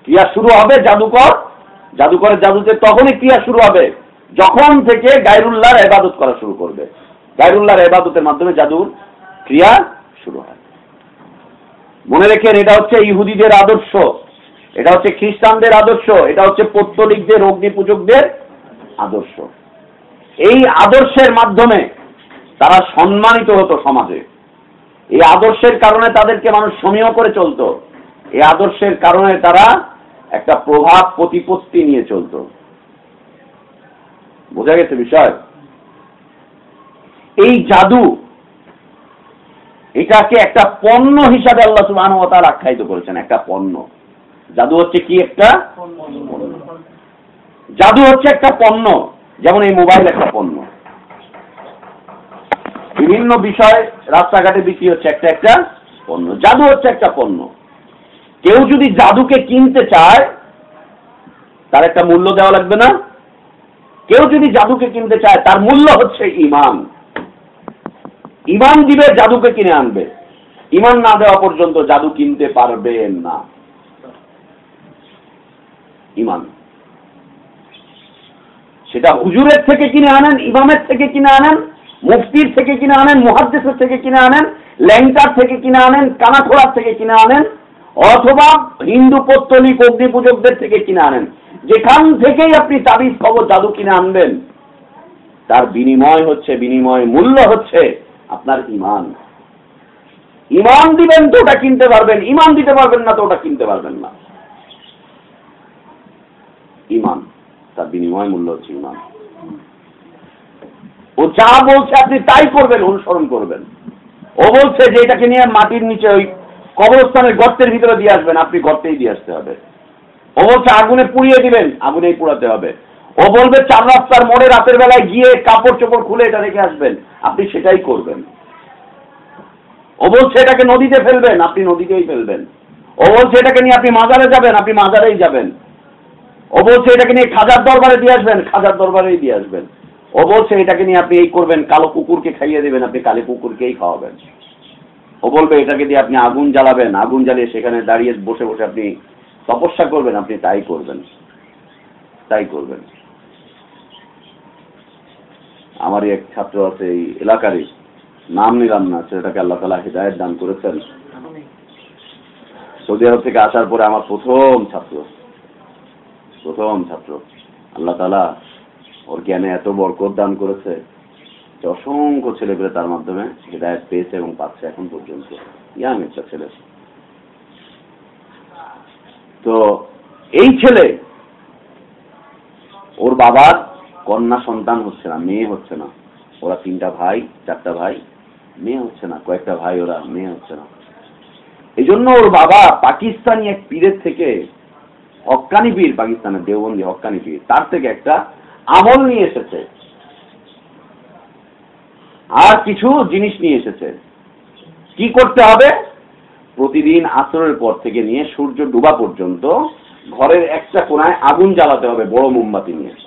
ক্রিয়া শুরু হবে জাদুকর, জাদুকরের জাদুতে তখনই ক্রিয়া শুরু হবে, যখন থেকে গায়রুল্লাহর ইবাদত করা শুরু করবে। গায়রুল্লাহর ইবাদতের মাধ্যমে জাদুর ক্রিয়া শুরু হয়। মনে রেখেন, এটা হচ্ছে ইহুদিদের আদর্শ, এটা হচ্ছে খ্রিস্টানদের আদর্শ, এটা হচ্ছে পত্তলিকদের অগ্নি পূজকদের আদর্শ। এই আদর্শের মাধ্যমে তারা সম্মানিত হতো সমাজে। এই আদর্শের কারণে তাদেরকে মানুষ সমীহ করে চলতো। এই আদর্শের কারণে তারা একটা প্রভাব প্রতিপত্তি নিয়ে চলতো। বোঝা গেছে বিষয়? এই জাদু এটাকে একটা পণ্য হিসাবে আল্লাহ তাআলা আখ্যায়িত করেছেন, একটা পণ্য। জাদু হচ্ছে কি একটা? জাদু হচ্ছে একটা পণ্য, যেমন এই মোবাইল একটা পণ্য। বিভিন্ন বিষয়, রাস্তাঘাটে বিক্রি হচ্ছে একটা একটা পণ্য, জাদু হচ্ছে একটা পণ্য। কেউ যদি জাদুকে কিনতে চায়, তার একটা মূল্য দেওয়া লাগবে না। কেউ যদি জাদুকে কিনতে চায়, তার মূল্য হচ্ছে ইমান ইমান দিবে, জাদুকে কিনে আনবে। ইমান না দেওয়া পর্যন্ত জাদু কিনতে পারবে না। ইমান সেটা হুজুরের থেকে কিনে আনেন, ইমামের থেকে কিনে আনেন, মুফতির থেকে কিনে আনেন, মুহাদ্দিসের থেকে কিনে আনেন, ল্যাংটার থেকে কিনে আনেন কানাখোড়ার থেকে কিনে আনেন, অথবা হিন্দু পত্তলিক অগ্নি পূজকদের থেকে কিনে আনেন। যেখান থেকেই আপনি তাবিজ খবর জাদু কিনে আনবেন, তার বিনিময় হচ্ছে, বিনিময় মূল্য হচ্ছে আপনার ইমান। ইমান দিবেন তো ওটা কিনতে পারবেন, ইমান দিতে পারবেন না তো ওটা কিনতে পারবেন না। ইমান, তার বিনিময় মূল্য হচ্ছে ইমান। ও যা বলছে আপনি তাই করবেন, অনুসরণ করবেন। ও বলছে যে এটাকে নিয়ে মাটির নিচে ওই কবরস্থানের গর্তের ভিতরে দিয়ে আসবেন, আপনি গর্তেই দিয়ে আসতে হবে। ও বলছে আগুনে পুড়িয়ে দিবেন, আগুনেই পুড়াতে হবে। ও বলবে চার রাস্তার মোড়ে রাতের বেলায় গিয়ে কাপড় চোপড় খুলে এটা রেখে আসবেন। আপনি সেটাই করবেন। ও বলছে এটাকে নদীতে ফেলবেন, আপনি নদীতেই ফেলবেন। ও বলছে এটাকে নিয়ে আপনি মাজারে যাবেন, আপনি মাজারেই যাবেন। ও বলছে এটাকে নিয়ে খাজার দরবারে দিয়ে আসবেন, খাজার দরবারেই দিয়ে আসবেন। ও বলছে এটাকে নিয়ে আপনি এই করবেন, কালো কুকুরকে খাইয়ে দেবেন, আপনি কালো কুকুরকেই খাওয়াবেন। ও বলবে এটাকে দিয়ে আপনি আগুন জ্বালাবেন, আগুন জ্বালিয়ে সেখানে দাঁড়িয়ে বসে বসে আপনি তপস্যা করবেন, আপনি তাই করবেন। তাই করবেন। আমারই এক ছাত্র আছে এই এলাকারই। নাম নিলাম না, ছেলেটাকে আল্লাহ তালা হৃদায়ত দান করেছেন। সৌদি আরব থেকে আসার পরে আমার প্রথম ছাত্র। প্রথম ছাত্র। আল্লাহ তালা ওর জ্ঞানে এত বরকত দান করেছে যে অসংখ্য ছেলেপেলে তার মাধ্যমে হৃদায়ত পেয়েছে এবং পাচ্ছে এখন পর্যন্ত। ইয়াং একটা ছেলে। তো এই ছেলে ওর বাবার কন্যা সন্তান হচ্ছে না, মেয়ে হচ্ছে না। ওরা তিনটা ভাই, চারটা ভাই, মেয়ে হচ্ছে না, কয়েকটা ভাই ওরা, মেয়ে হচ্ছে না। এই জন্য ওর বাবা পাকিস্তানি এক পীরের থেকে হক্কানি পীর, পাকিস্তানের দেওবন্দি হক্কানি পীর, তার থেকে একটা আমল নিয়ে এসেছে। আর কিছু জিনিস নিয়ে এসেছে। কি করতে হবে? প্রতিদিন আসরের পর থেকে নিয়ে সূর্য ডুবা পর্যন্ত ঘরের একটা কোনায় আগুন জ্বালাতে হবে বড় মোমবাতি নিয়ে।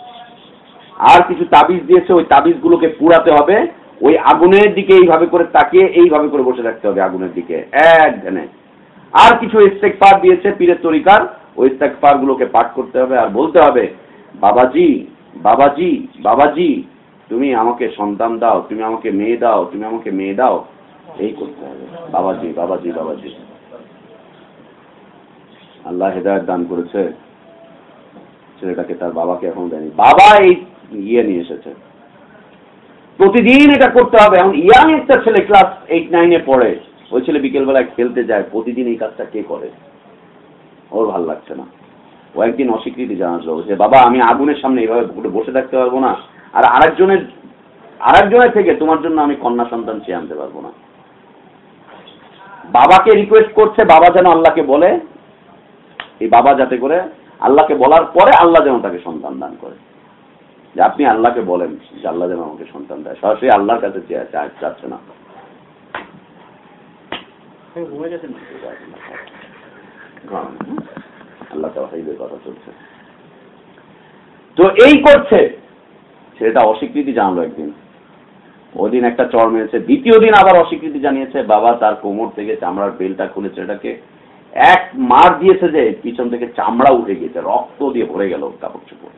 আর কিছু তাবিজ দিয়েছে, ওই তাবিজগুলোকে পুড়াতে হবে। ওই আগুনের দিকে এইভাবে করে তাকিয়ে এইভাবে করে বসে থাকতে হবে আগুনের দিকে, এক আর কিছু ইস্তেকফার দিয়েছে পীরের তরিকার, ওই ইস্তেকফার গুলোকে পাঠ করতে হবে আর বলতে হবে, বাবাজি বাবাজি বাবাজি, তুমি আমাকে সন্তান দাও, তুমি আমাকে মেয়ে দাও, তুমি আমাকে মেয়ে দাও। এই করতে হবে, বাবাজি বাবাজি বাবাজি। আল্লাহ হেদায়ত দান করেছে, ছেলেটাকে তার বাবাকে এখন দেয়নি। বাবা এই ইয়ে নিয়ে এসেছে। প্রতিদিন এটা করতে হবে। এখন ইয়াং একটা ছেলে ক্লাস এইট নাইনে পড়ে। ওই ছেলে বিকেলবেলায় খেলতে যায়। প্রতিদিন এই কাজটা কে করে? ওর ভালো লাগছে না। ও একদিন অস্বীকৃতি জানালো যে, বাবা, আমি আগুনের সামনে এইভাবে বসে থাকতে পারব না। আর আরেকজনের আরেকজনের থেকে তোমার জন্য আমি কন্যা সন্তান চেয়ে আনতে পারব না। বাবাকে রিকোয়েস্ট করছে, বাবা যেন আল্লাহকে বলে। এই বাবা যাতে করে আল্লাহকে বলার পরে আল্লাহ যেন তাকে সন্তান দান করে। যে আপনি আল্লাহকে বলেন যে আল্লাহ যেন আমাকে সন্তান দেয়। সরাসরি আল্লাহর কাছে চাচ্ছে না। আল্লাহ তাহিদের কথা চলছে তো এই করছে। ছেলেটা অস্বীকৃতি জানালো একদিন। ওদিন একটা চর মেরেছে। দ্বিতীয় দিন আবার অস্বীকৃতি জানিয়েছে বাবা তার কোমর থেকে চামড়ার বেলটা খুলে ছেলেটাকে এক মার দিয়েছে যে পিছন থেকে চামড়া উঠে গিয়েছে রক্ত দিয়ে ভরে গেল কাপড় চোপড়।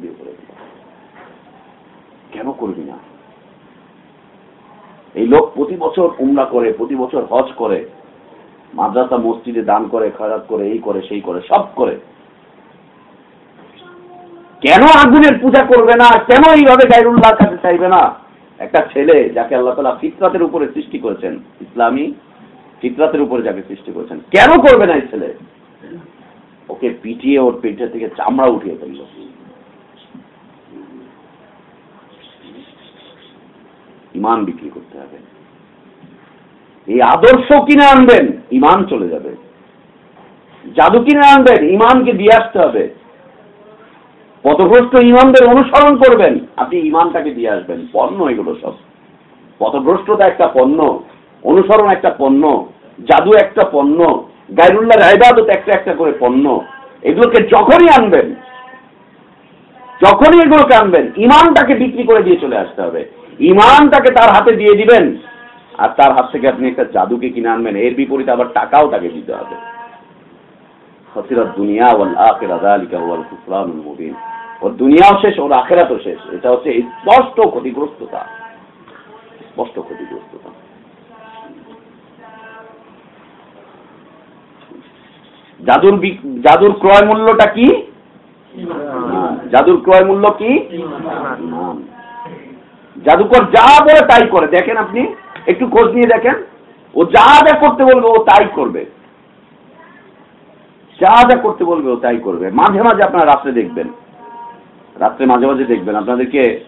দিয়ে ভরে গেল কেন করবি না? এই লোক প্রতি বছর উমরা করে, প্রতি বছর হজ করে, মাদ্রাসা মসজিদে দান করে খয়রাত করে, এই করে, সেই করে, সব করে। কেন আগুনের পূজা করবে না? কেন এইভাবে গাইরুল্লাহ কাছে চাইবে না? একটা ছেলে যাকে আল্লাহ তালা ফিতরাতের উপরে সৃষ্টি করেছেন, ইসলামী ফিতরাতের উপরে যাকে সৃষ্টি করেছেন, কেন করবে না এই ছেলে? ওকে পিটিয়ে ওর পেটে থেকে চামড়া উঠিয়ে ফেলল। ইমান বিক্রি করতে হবে। এই আদর্শ কিনে আনবেন, ইমান চলে যাবে। জাদু কিনে আনবেন, ইমানকে দিয়ে আসতে হবে। পথভ্রষ্ট ইমানদের অনুসরণ করবেন, আপনি ইমানটাকে দিয়ে আসবেন। পণ্য এগুলো সব। পথভ্রষ্টতা একটা পণ্য, অনুসরণ একটা পণ্য, জাদু একটা পণ্য গাইরুল্লাহ রায়বাদত একটা একটা করে পণ্য, এগুলোকে যখনই আনবেন, যখনই এগুলোকে আনবেন, ইমানটাকে বিক্রি করে দিয়ে চলে আসতে হবে। ইমানটাকে তার হাতে দিয়ে দিবেন। আর তার হাত থেকে আপনি একটা জাদুকে কিনে আনবেন। এর বিপরীতে আবার টাকাও তাকে দিতে হবে। খসিরাত দুনিয়া ওয়াল আখিরা যালিকা খুসরানুল মুবিন। ওর দুনিয়াও শেষ ওর আখেরাতও শেষ। এটা হচ্ছে স্পষ্ট ক্ষতিগ্রস্ততা। স্পষ্ট ক্ষতিগ্রস্ততা। জাদুর জাদুর ক্রয় মূল্যটা কি? জাদুর ক্রয় মূল্য কি। জাদুকর যা বলে তাই করে। দেখেন আপনি, একটু খোঁজ নিয়ে দেখেন। ও যা যা করতে বলবে, ও তাই করবে। যা যা করতে বলবে, ও তাই করবে। মাঝে মাঝে আপনারা রাত্রে দেখবেন। রাত্রে মাঝে মাঝে দেখবেন। আপনাদেরকে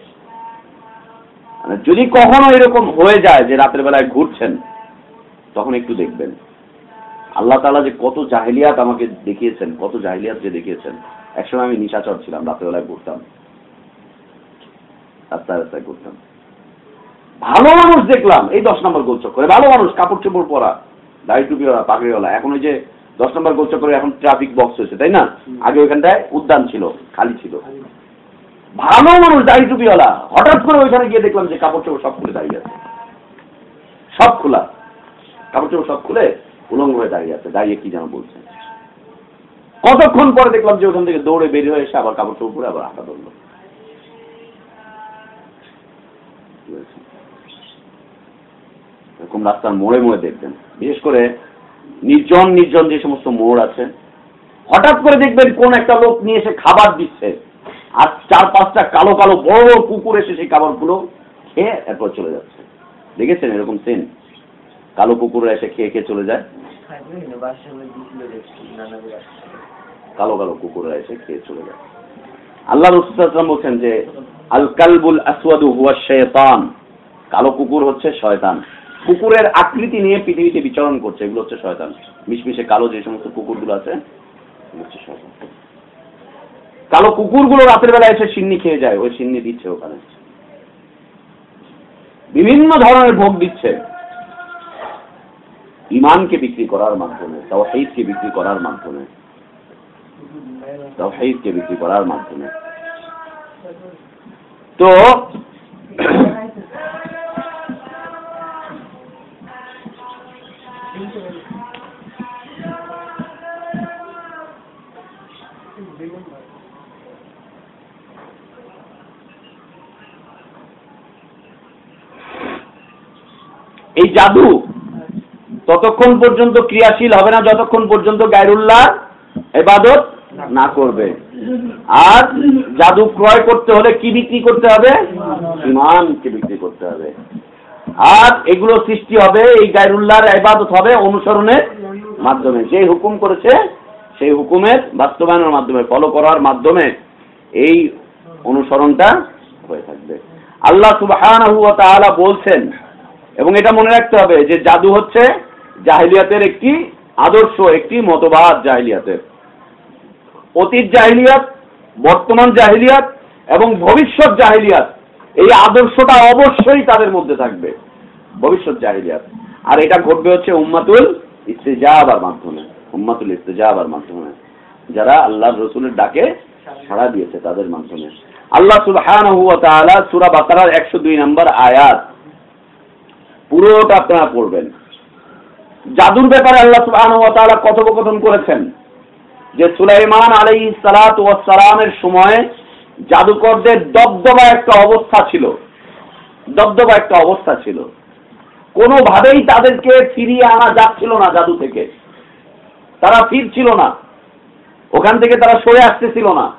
মানে যদি কখনো এরকম হয়ে যায় যে রাতের বেলায় ঘুরছেন, তখন একটু দেখবেন। আল্লাহ তালা যে কত জাহিলিয়াত আমাকে দেখিয়েছেন, কত জাহিলিয়াত যে দেখিয়েছেন। একসময় আমি নিশাচর ছিলাম রাত্রেবেলায় ঘুরতাম। রাস্তায় রাস্তায় ঘুরতাম ভালো মানুষ দেখলাম এই দশ নম্বর গোল চক্করে ভালো মানুষ কাপড় চোপড় পরা দাড়ি টুপিওয়ালা পাগড়িওয়ালা এখন ওই যে দশ নম্বর গোল চক্করে এখন ট্রাফিক বক্স হয়েছে তাই না? আগে ওইখানটায় উদ্যান ছিল খালি ছিল। ভালো মানুষ দাড়ি টুপিওয়ালা হঠাৎ করে ওইখানে গিয়ে দেখলাম যে কাপড় চোপড় সব খুলে দাঁড়িয়ে আছে। সব খোলা। কাপড় চোপড় সব খুলে উলঙ্গ হয়ে দাঁড়িয়ে আছে দাঁড়িয়ে কি যেন বলছে। কতক্ষণ পরে দেখলাম যে ওখান থেকে দৌড়ে বেরিয়ে হয়ে এসে আবার কাপড় চোপড় পরে আবার হাঁটা ধরলো। এরকম রাস্তার মোড়ে মোড়ে দেখবেন। বিশেষ করে নির্জন নির্জন যে সমস্ত মোড় আছে, হঠাৎ করে দেখবেন কোন একটা লোক নিয়ে এসে খাবার দিচ্ছে। আর চার পাঁচটা কালো কালো বড় বড় কুকুর এসে সেই খাবারগুলো খেয়ে এরপর চলে যাচ্ছে। দেখেছেন এরকম সেন কালো কুকুর এসে খেয়ে খেয়ে চলে যায়। কালো কালো কুকুররা এসে খেয়ে চলে যায়। আল্লাহ রসুলাম বলছেন যে আল কালবুল আসওয়াদু হুয়া শয়তান কালো কুকুর হচ্ছে শয়তান। কুকুরের আকৃতি নিয়ে পৃথিবীতে বিচরণ করছে, এগুলো হচ্ছে শয়তান। মিশমিশে কালো যে সমস্ত কুকুরগুলো আছে কালো কুকুরগুলো রাতের বেলা এসে সিন্নি খেয়ে যায়, ওই সিন্নি দিচ্ছে ওখানে। বিভিন্ন ধরনের ভোগ দিচ্ছে। ইমানকে বিক্রি করার মাধ্যমে তাও তাওহীদকে বিক্রি করার মাধ্যমে। তাও তাওহীদকে বিক্রি করার মাধ্যমে। তো এই জাদু ততক্ষণ পর্যন্ত ক্রিয়াশীল হবে না যতক্ষণ পর্যন্ত গায়রুল্লাহ এবাদত না করবে। আর জাদু ক্রয় করতে হলে কি বিক্রি করতে হবে? ইমানকে বিক্রি করতে হবে। আর এগুলো সৃষ্টি হবে, এই গায়রুল্লাহর এবাদত হবে অনুসরণের মাধ্যমে। যে হুকুম করেছে, সেই হুকুমের বাস্তবায়নের মাধ্যমে ফলো করার মাধ্যমে এই অনুসরণটা হয়ে থাকবে। আল্লাহ তাআলা বলছেন, এবং এটা মনে রাখতে হবে যে জাদু হচ্ছে জাহিলিয়াতের একটি আদর্শ, একটি মতবাদ জাহিলিয়াতের। অতীত জাহিলিয়াত, বর্তমান জাহিলিয়াত এবং ভবিষ্যৎ জাহিলিয়াত, এই আদর্শটা অবশ্যই তাদের মধ্যে থাকবে, ভবিষ্যৎ জাহিলিয়াত। আর এটা ঘটবে হচ্ছে উম্মাতুল ইস্তেজাবার মাধ্যমে, উম্মাতুল ইস্তেজাবার মাধ্যমে, যারা আল্লাহ রসুলের ডাকে সাড়া দিয়েছে তাদের মাধ্যমে। আল্লাহ তাআলা সূরা বাকারার 102 নম্বর আয়াত, পুরোটা আপনারা পড়বেন। জাদুর ব্যাপারে আল্লাহ ওয়া কথোপকথন করেছেন। যে সুলাইমান আলাইহিস সালাত ওয়াস সালামের সময় জাদুকরদের দবদবা একটা অবস্থা ছিল। দবদবা একটা অবস্থা ছিল। কোনোভাবেই তাদেরকে ফিরিয়ে আনা যাচ্ছিল না জাদু থেকে। তারা ফিরছিল না। ওখান থেকে তারা সরে আসতেছিল না।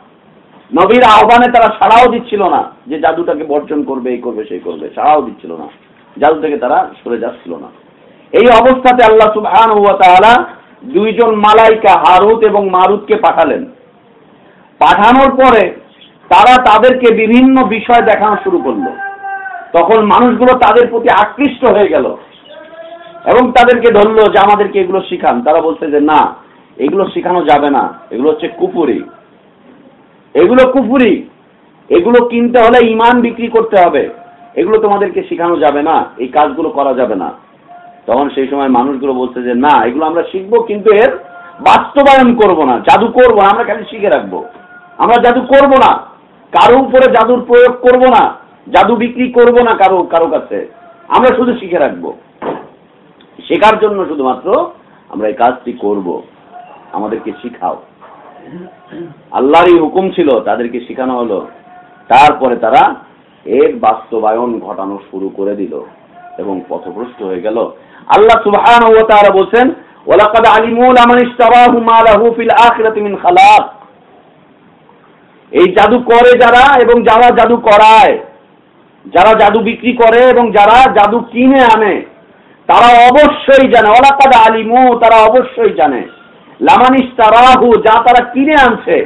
নবীর আহ্বানে তারা সাড়াও দিচ্ছিল না যে জাদুটাকে বর্জন করবে, এই করবে, সেই করবে, সাড়াও দিচ্ছিল না। জাদু থেকে তারা সরে যাচ্ছিল না। এই অবস্থাতে আল্লাহ সুবহান হুয়া তাআলা দুইজন মালাইকা হারুত এবং মারুতকে পাঠালেন। পাঠানোর পরে তারা তাদেরকে বিভিন্ন বিষয় দেখানো শুরু করল। তখন মানুষগুলো তাদের প্রতি আকৃষ্ট হয়ে গেল এবং তাদেরকে ধরলো যে আমাদেরকে এগুলো শিখান। তারা বলছে যে, না, এগুলো শেখানো যাবে না। এগুলো হচ্ছে কুপুরি এগুলো কুপুরি এগুলো কিনতে হলে ইমান বিক্রি করতে হবে। এগুলো তোমাদেরকে শেখানো যাবে না। এই কাজগুলো করা যাবে না। তখন সেই সময় মানুষগুলো বলছে যে, না, এগুলো আমরা শিখব, কিন্তু এর বাস্তবায়ন করব না, জাদু করব না, আমরা খালি শিখে রাখব। আমরা জাদু করব না, কারও উপরে জাদুর প্রয়োগ করব না, জাদু বিক্রি করব না কারও কারও কাছে। আমরা শুধু শিখে রাখব। শেখার জন্য শুধুমাত্র আমরা এই কাজটি করব। আমাদেরকে শিখাও। আল্লাহরই হুকুম ছিল তাদেরকে শেখানো হলো। তারপরে তারা এর বাস্তবায়ন ঘটানো শুরু করে দিল এবং পথভ্রষ্ট হয়ে গেল। আল্লাহ সুবহানাহু ওয়া তাআলা বলেন ওয়ালাকাদ আলিমু লামান ইশতারাহু মা লাহু ফিল আখিরাতি মিন খালাক। এই জাদু করে যারা এবং যারা জাদু করায়, যারা জাদু বিক্রি করে এবং যারা জাদু কিনে আনে, তারা অবশ্যই জানে ওলাকাদ আলিমু তারা অবশ্যই জানে যা তারা কিনে আনছে,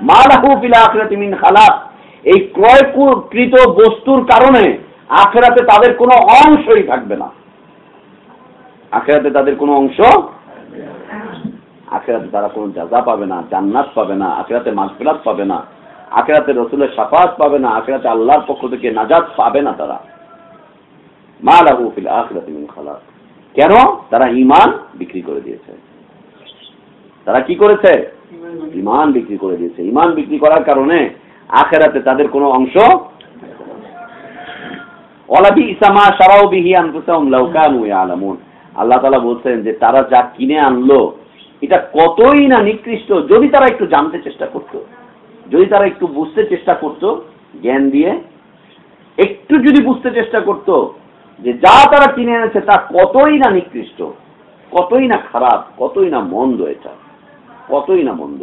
মালাহু ফিল আখিরাতি মিন খালাক। এই ক্রয়কৃত বস্তুর কারণে আখেরাতে তাদের কোনো অংশই থাকবে না। আখেরাতে তাদের কোনো অংশ? আখেরাতে তারা কোনো জাজা পাবে না, জান্নাত পাবে না, আখেরাতে মাগফিরাত পাবে না, আখেরাতে রসুলের সাফাত পাবে না, আখেরাতে আল্লাহর পক্ষ থেকে নাজাত পাবে না তারা। মা লাহু ফিল আখিরাতি মিন খালাক। কেন? তারা ইমান বিক্রি করে দিয়েছে। তারা কি করেছে? ইমান বিক্রি করে দিয়েছে। ইমান বিক্রি করার কারণে আখেরাতে তাদের কোনো অংশ? অলাবি ইসামা সারাও বিহি আনফুসাহুম লাউ কানু ইয়ালামুন। আল্লাহ তালা বলছেন যে তারা যা কিনে আনলো, এটা কতই না নিকৃষ্ট, যদি তারা একটু জানতে চেষ্টা করতো, যদি তারা একটু বুঝতে চেষ্টা করত, জ্ঞান দিয়ে, একটু যদি বুঝতে চেষ্টা করত যে যা তারা কিনে এনেছে তা কতই না নিকৃষ্ট, কতই না খারাপ, কতই না মন্দ এটা, কতই না মন্দ।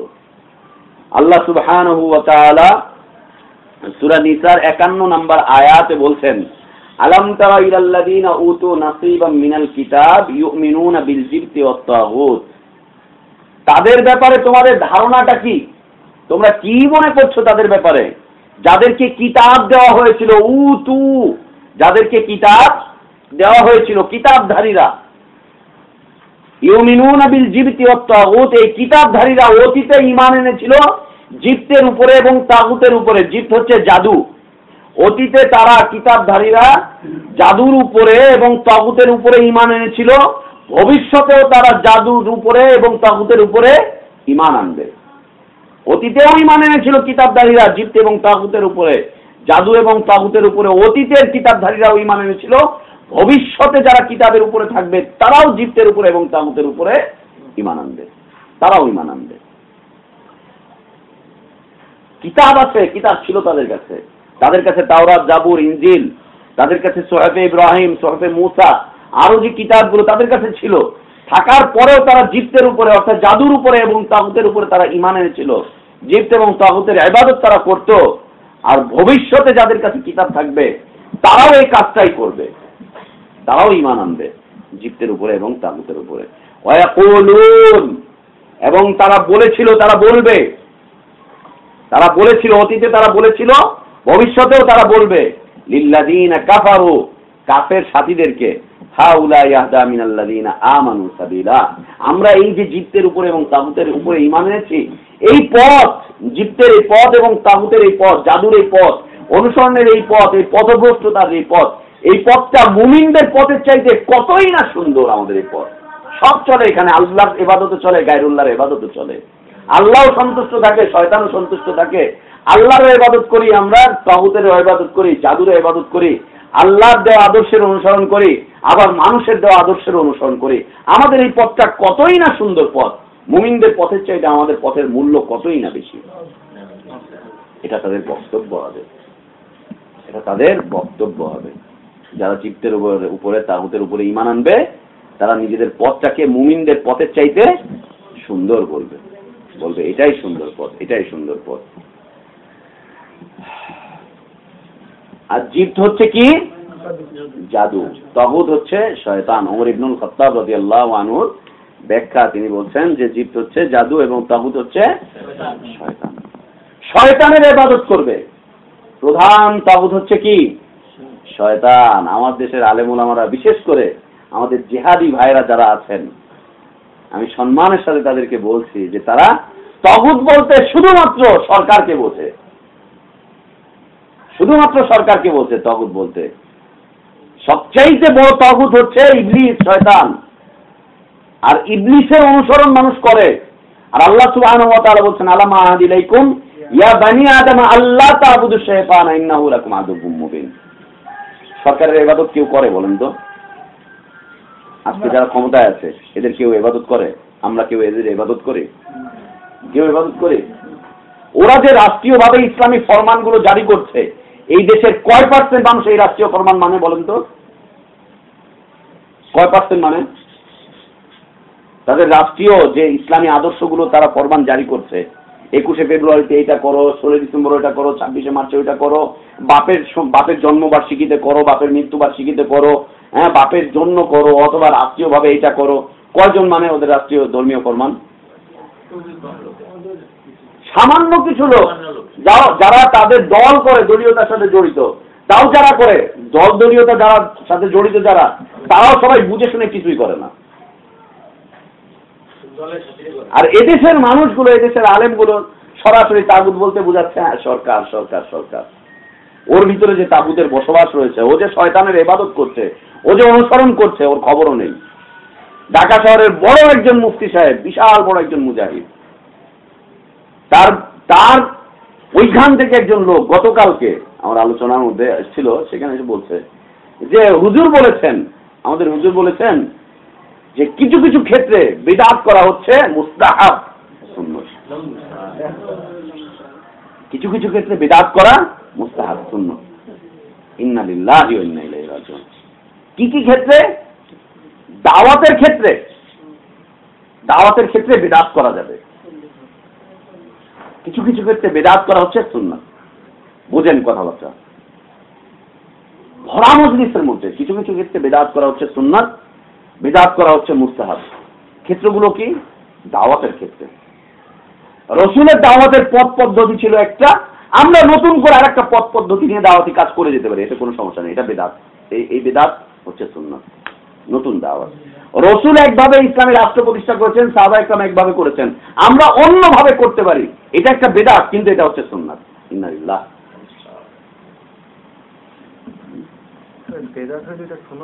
আল্লাহ তাআলা সূরা নিসার 51 নম্বর আয়াতে বলছেন আলাম তারা ইলাল্লাযীনা উতু নাসীবাম মিনাল কিতাব ইউমিনুনা বিল জিবতি ওয়াত তাগুত। তাদের ব্যাপারে তোমাদের ধারণাটা কি? তোমরা কি মনে করছ তাদের ব্যাপারে? যাদেরকে কিতাব দেওয়া হয়েছিল উ তু যাদেরকে কিতাব দেওয়া হয়েছিল কিতাবধারীরা। ইউমিনুন বিল জিবতি ওয়াত এই কিতাবধারীরা অতীতে ঈমান এনেছিল জিপ্তের উপরে এবং তাগুতের উপরে। জিপ্ত হচ্ছে জাদু। অতীতে তারা কিতাবধারীরা জাদুর উপরে এবং তাগুতের উপরে ঈমান এনেছিল। ভবিষ্যতেও তারা জাদুর উপরে এবং তাগুতের উপরে ঈমান আনবে। অতীতেও ইমান এনেছিল কিতাবধারীরা জিপ্ত এবং তাগুতের উপরে, জাদু এবং তাগুতের উপরে। অতীতের কিতাবধারীরাও ইমান এনেছিল। ভবিষ্যতে যারা কিতাবের উপরে থাকবে, তারাও জিপ্তের উপরে এবং তাগুতের উপরে ইমান আনবে। তারাও ইমান আনবে। কিতাব আছে, কিতাব ছিল তাদের কাছে। তাদের কাছে তাওরাত, জাবুর ইঞ্জিল তাদের কাছে সোহেবে ইব্রাহিম সোহেবে মুসা, আরও যে কিতাবগুলো তাদের কাছে ছিল, থাকার পরেও তারা জিপ্তের উপরে, অর্থাৎ জাদুর উপরে এবং তাগুতের উপরে তারা ইমান এনেছিল। জিপ্ত এবং তাগুতের ইবাদত তারা করত, আর ভবিষ্যতে যাদের কাছে কিতাব থাকবে, তারাও এই কাজটাই করবে। তারাও ইমান আনবে জিপ্তের উপরে এবং তাগুতের উপরে। এবং তারা বলেছিল, তারা বলবে, তারা বলেছিল, অতীতে তারা বলেছিল ভবিষ্যতেও তারা বলবে লিল্লাদিন কাফারু কাফের সাথীদেরকে আমরা এই যে জিপ্তের উপরে এবং তাগুতের উপরে ইমান এনেছি, এই পথ জিপ্তের এই পথ এবং তাগুতের এই পথ, জাদুর এই পথ, অনুসরণের এই পথ, এই পথভ্রষ্টতার এই পথ, এই পথটা মুমিনদের পথের চাইতে কতই না সুন্দর আমাদের এই পথ। সব চলে এখানে, আল্লাহর এবাদত চলে, গায়রুল্লাহর এবাদত চলে। আল্লাহও সন্তুষ্ট থাকে, শয়তানও সন্তুষ্ট থাকে। আল্লাহর ইবাদত করি আমরা, তাগুতের ইবাদত করি, জাদুর ইবাদত করি, আল্লাহর দেওয়া আদর্শের অনুসরণ করি, আবার মানুষের দেওয়া আদর্শের অনুসরণ করি। আমাদের এই পথটা কতই না সুন্দর পথ? মুমিনদের পথের চাইতে আমাদের পথের মূল্য কতই না বেশি? এটা তাদের বক্তব্য হবে। এটা তাদের বক্তব্য হবে। যারা চিত্তের উপরে উপরে, তাগুতের উপরে ইমান আনবে, তারা নিজেদের পথটাকে মুমিনদের পথের চাইতে সুন্দর বলবে। বলবে, এটাই সুন্দর পথ, এটাই সুন্দর পথ। আর জিদ হচ্ছে কি? জাদু। তহুদ হচ্ছে শয়তান। ওমর ইবনুল খত্তাব রাদিয়াল্লাহু আনহুর ব্যাখ্যা তিনি বলছেন যে জিদ হচ্ছে জাদু এবং তাগুত হচ্ছে শয়তান। শয়তানের ইবাদত করবে। প্রধান তাগুত হচ্ছে কি? শয়তান। আমার দেশের আলেমুল আমরা বিশেষ করে আমাদের জেহাদি ভাইরা যারা আছেন, আমি সম্মানের সাথে তাদেরকে বলছি যে তারা তগুত বলতে শুধুমাত্র সরকারকে বোঝে। শুধুমাত্র সরকারকে বলছে তগুত বলতে। সবচাইতে বড় তগুত হচ্ছে ইবলিস, শয়তান। আর ইবলিসের অনুসরণ মানুষ করে। আর আল্লাহ তাআলা বলছেন ইয়া বানি আদম আল্লাহ তা'বুদু সরকারের কেউ করে বলেন তো? আজকে যারা ক্ষমতায় আছে, এদের কেউ ইবাদত করে? আমরা কেউ এদের ইবাদত করি? কেউ ইবাদত করি? ওরা যে রাষ্ট্রীয়ভাবে ইসলামিক ফরমানগুলো জারি করছে এই দেশের কয় পার্সেন্ট মানুষ এই রাষ্ট্রীয় ফরমান মানে বলেন তো? কয় পার্সেন্ট মানে? তাদের রাষ্ট্রীয় যে ইসলামী আদর্শগুলো তারা ফরমান জারি করছে। একুশে ফেব্রুয়ারিতে এটা করো ষোলোই ডিসেম্বর ওইটা করো, ছাব্বিশে মার্চে ওইটা করো। বাপের বাপের জন্মবার্ষিকীতে করো, বাপের মৃত্যুবার্ষিকীতে করো। হ্যাঁ বাপের জন্য করো অথবা রাষ্ট্রীয়ভাবে এটা করো। কয়জন মানে ওদের রাষ্ট্রীয় ধর্মীয় ফরমান সামান্য কিছু লোক যারা তাদের দল করে দলীয়তার সাথে জড়িত তাও যারা করে দল দলীয়তা যারা সাথে জড়িত যারা তারাও সবাই বুঝে শুনে কিছুই করে না। আর এদেশের মানুষগুলো এদেশের আলেমগুলো সরাসরি তাগুদ বলতে বোঝাচ্ছে হ্যাঁ সরকার সরকার সরকার। ওর ভিতরে যে তাগুদের বসবাস রয়েছে ও যে শয়তানের এবাদত করছে ও যে অনুসরণ করছে ওর খবরও নেই। ঢাকা শহরের বড় একজন মুফতি সাহেব বিশাল বড় একজন মুজাহিদ। তার তার, ওইখান থেকে একজন লোক গতকালকে আমার আলোচনার মধ্যে ছিল সেখানে এসে বলছে যে হুজুর বলেছেন, আমাদের হুজুর বলেছেন যে কিছু কিছু ক্ষেত্রে বিদাত করা হচ্ছে মুস্তাহাব কিছু কিছু ক্ষেত্রে বিদাত করা মুস্তাহাব শূন্য কি কি ক্ষেত্রে? দাওয়াতের ক্ষেত্রে। দাওয়াতের ক্ষেত্রে বিদাত করা যাবে। কিছু কিছু ক্ষেত্রে বেদাত করা হচ্ছে সুন্নাত। বোঝেন কথাবার্তা। ভরা মজলিসের মধ্যে কিছু কিছু ক্ষেত্রে বেদাত করা হচ্ছে সুন্নাত, বেদাত করা হচ্ছে মুস্তাহাব। ক্ষেত্রগুলো কি? দাওয়াতের ক্ষেত্রে। রসুলের দাওয়াতের পথ পদ্ধতি ছিল একটা। আমরা নতুন করে আর একটা পথ পদ্ধতি নিয়ে দাওয়াতি কাজ করে যেতে পারি এটা কোনো সমস্যা নেই। এটা বেদাত। এই এই বেদাত হচ্ছে সুন্নাত। নতুন দাওয়াত। রসুল একভাবে ইসলামী রাষ্ট্র প্রতিষ্ঠা করেছেন সাহাবা ইসলাম একভাবে করেছেন। আমরা অন্যভাবে করতে পারি। এটা একটা বেদাত কিন্তু এটা হচ্ছে সুন্নাত।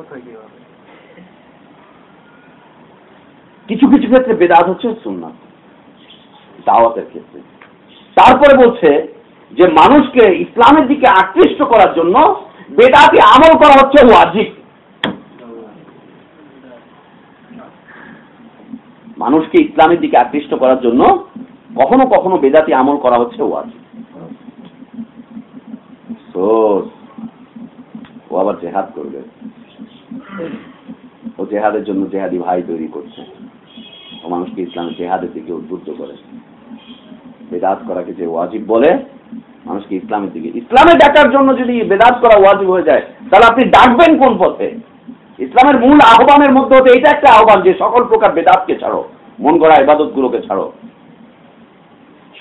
থাকে কিছু কিছু ক্ষেত্রে বেদাত হচ্ছে সুন্নাত দাওয়াতের ক্ষেত্রে। তারপরে বলছে যে মানুষকে ইসলামের দিকে আকৃষ্ট করার জন্য বেদাতি আমল করা হচ্ছে ওয়াজিব। মানুষকে ইসলামের দিকে আকৃষ্ট করার জন্য কখনো কখনো বেদাতি আমল করা হচ্ছে সোর্স ও আবার জেহাদ করবে। ও জেহাদের জন্য জেহাদি ভাই তৈরি করছে। ও মানুষকে ইসলামের জেহাদের দিকে উদ্বুদ্ধ করে। বেদাত করাকে যে ওয়াজিব বলে, মানুষকে ইসলামের দিকে ইসলামে ডাকার জন্য যদি বেদাত করা ওয়াজিব হয়ে যায়, তাহলে আপনি ডাকবেন কোন পথে? ইসলামের মূল আহ্বানের মধ্যে হতে এটা একটা আহ্বান যে সকল প্রকার বেদাতকে ছাড়ো, মন গড়া ইবাদত গুলোকে ছাড়ো।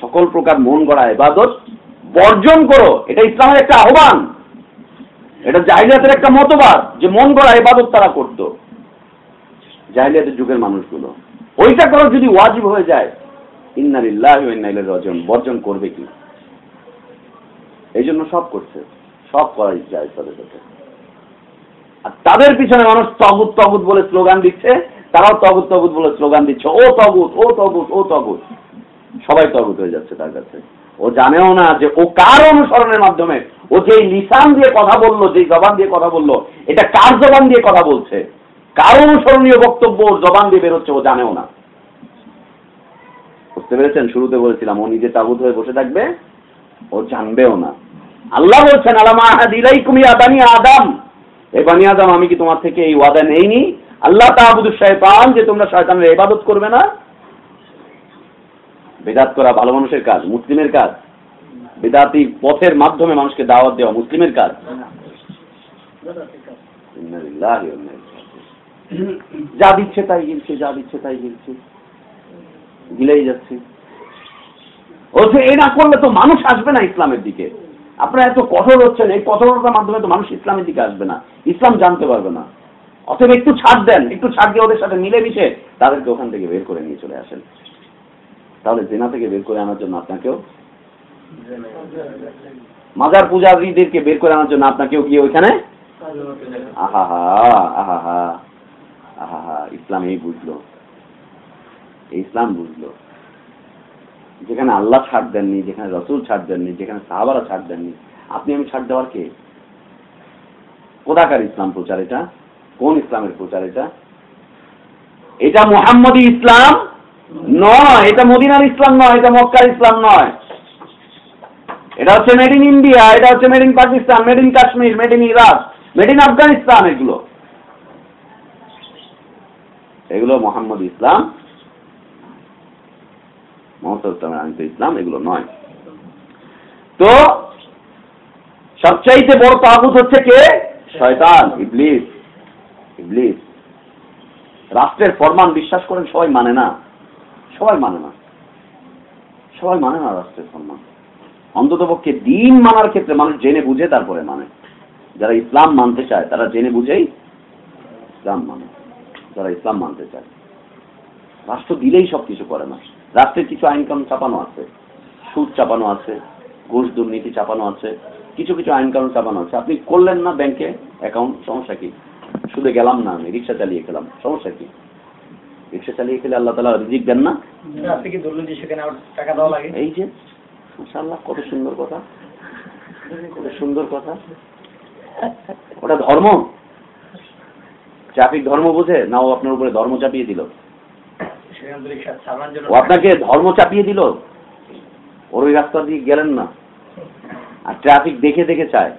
সকল প্রকার মন গড়া ইবাদত বর্জন করো, এটা ইসলামের একটা আহ্বান। এটা জাহিলিয়াতের একটা মতবাদ যে মন গড়া ইবাদত তারা করত। জাহিলিয়াতের যুগের মানুষগুলো। ওইটা করো যদি ওয়াজিব হয়ে যায় ইন্নালিল্লাহ ইন্নাইলের রজন বর্জন করবে কি? এই জন্য সব করছে। সব করাই যায় তাদের সাথে আর তাদের পিছনে মানুষ তগুত তগুত বলে স্লোগান দিচ্ছে, তারাও তগুত তগুত বলে স্লোগান দিচ্ছে। ও তগুত ও তগুত ও তগুত। সবাই তগুত হয়ে যাচ্ছে তার কাছে। ও জানেও না যে ও কার অনুসরণের মাধ্যমে ও যে লিসান দিয়ে কথা বলল যে জবান দিয়ে কথা বলল, এটা কার জবান দিয়ে কথা বলছে? কার অনুসরণীয় বক্তব্য ওর জবান দিয়ে বেরোচ্ছে ও জানেও না। বুঝতে পেরেছেন? শুরুতে বলেছিলাম, ও নিজে তাগুত হয়ে বসে থাকবে, ও জানবেও না। আল্লাহ বলছেন, আলামা আহাদ ইলাইকুম আদানি আদম। এই বানি আদম, আমি কি তোমার থেকে এই ওয়াদা নেইনি? আল্লাহ তাহাবুদু শয়তান যে তোমরা শয়তানের ইবাদত করবে না। বেদাত করা ভালো মানুষের কাজ, মুসলিমের কাজ। বেদাতি পথের মাধ্যমে মানুষকে দাওয়াত দেওয়া মুসলিমের কাজ। যা দিচ্ছে তাই গিলছে, যা দিচ্ছে তাই গিলছে। গিলেই যাচ্ছে। ও না করলে তো মানুষ আসবে না ইসলামের দিকে। আপনারা এত কঠোর হচ্ছেন, এই কঠোরতার মাধ্যমে তো মানুষ ইসলামের দিকে আসবে না। ইসলাম জানতে পারবে না। অথবা একটু ছাড় দেন, একটু ছাড় দিয়ে ওদের সাথে মিলে মিশে তাদেরকে ওখান থেকে বের করে নিয়ে চলে আসেন। তাহলে জেনা থেকে বের করে আনার জন্য আপনাকেও মাজার পূজারীদেরকে বের করে আনার জন্য আপনাকেও গিয়ে ওইখানে? আহা আহা আহা ইসলাম এই বুঝলো। ইসলাম বুঝলো। যেখানে আল্লাহ ছাড় দেননি, যেখানে রসুল ছাড় দেননি, যেখানে সাহাবারা ছাড় দেননি, আপনি আমি ছাড় দেওয়ার কে? কোথাকার ইসলাম প্রচার এটা? কোন ইসলামের প্রচার এটা? এটা মোহাম্মদী ইসলাম নয়, এটা মদিনার ইসলাম নয়, এটা মক্কার ইসলাম নয়। এটা হচ্ছে মেড ইন ইন্ডিয়া এটা হচ্ছে made in Pakistan made in Kashmir made in Iraq made in Afghanistan এগুলো। এগুলো মোহাম্মদ ইসলাম ইসলাম, এগুলো নয়। তো, সবচাইতে বড় তাগুত হচ্ছে কে? শয়তান, ইবলিস। ইবলিস। রাষ্ট্রের ফরমান বিশ্বাস করেন, সবাই মানে না। সবাই মানে না। সবাই মানে না রাষ্ট্রের ফরমান। অন্তত পক্ষে দিন মানার ক্ষেত্রে মানুষ জেনে বুঝে তারপরে মানে। যারা ইসলাম মানতে চায়, তারা জেনে বুঝেই ইসলাম মানে। যারা ইসলাম মানতে চায়। রাষ্ট্র দিলেই সব কিছু করে না রাষ্ট্রের কিছু আইন কানুন চাপানো আছে সুদ চাপানো আছে ঘুষ দুর্নীতি চাপানো আছে কিছু কিছু আইন কানুন চাপানো আছে। আপনি করলেন না ব্যাংকে অ্যাকাউন্ট সমস্যা কি? শুধু গেলাম না আমি রিক্সা চালিয়ে খেলাম সমস্যা কি? রিক্সা চালিয়ে খেলে আল্লাহ তালা রিজিক দেন না? এই যে মাশাআল্লাহ কত সুন্দর কথা। কত সুন্দর কথা। ওটা ধর্ম। ট্রাফিক ধর্ম বোঝে না ও আপনার উপরে ধর্ম চাপিয়ে দিল সেখান থেকে সামলার জন্য ও আপনাকে ধর্ম চাপিয়ে দিল? ওর ওই রাস্তা দিয়ে গেলেন না। আর ট্রাফিক দেখে দেখে চায়।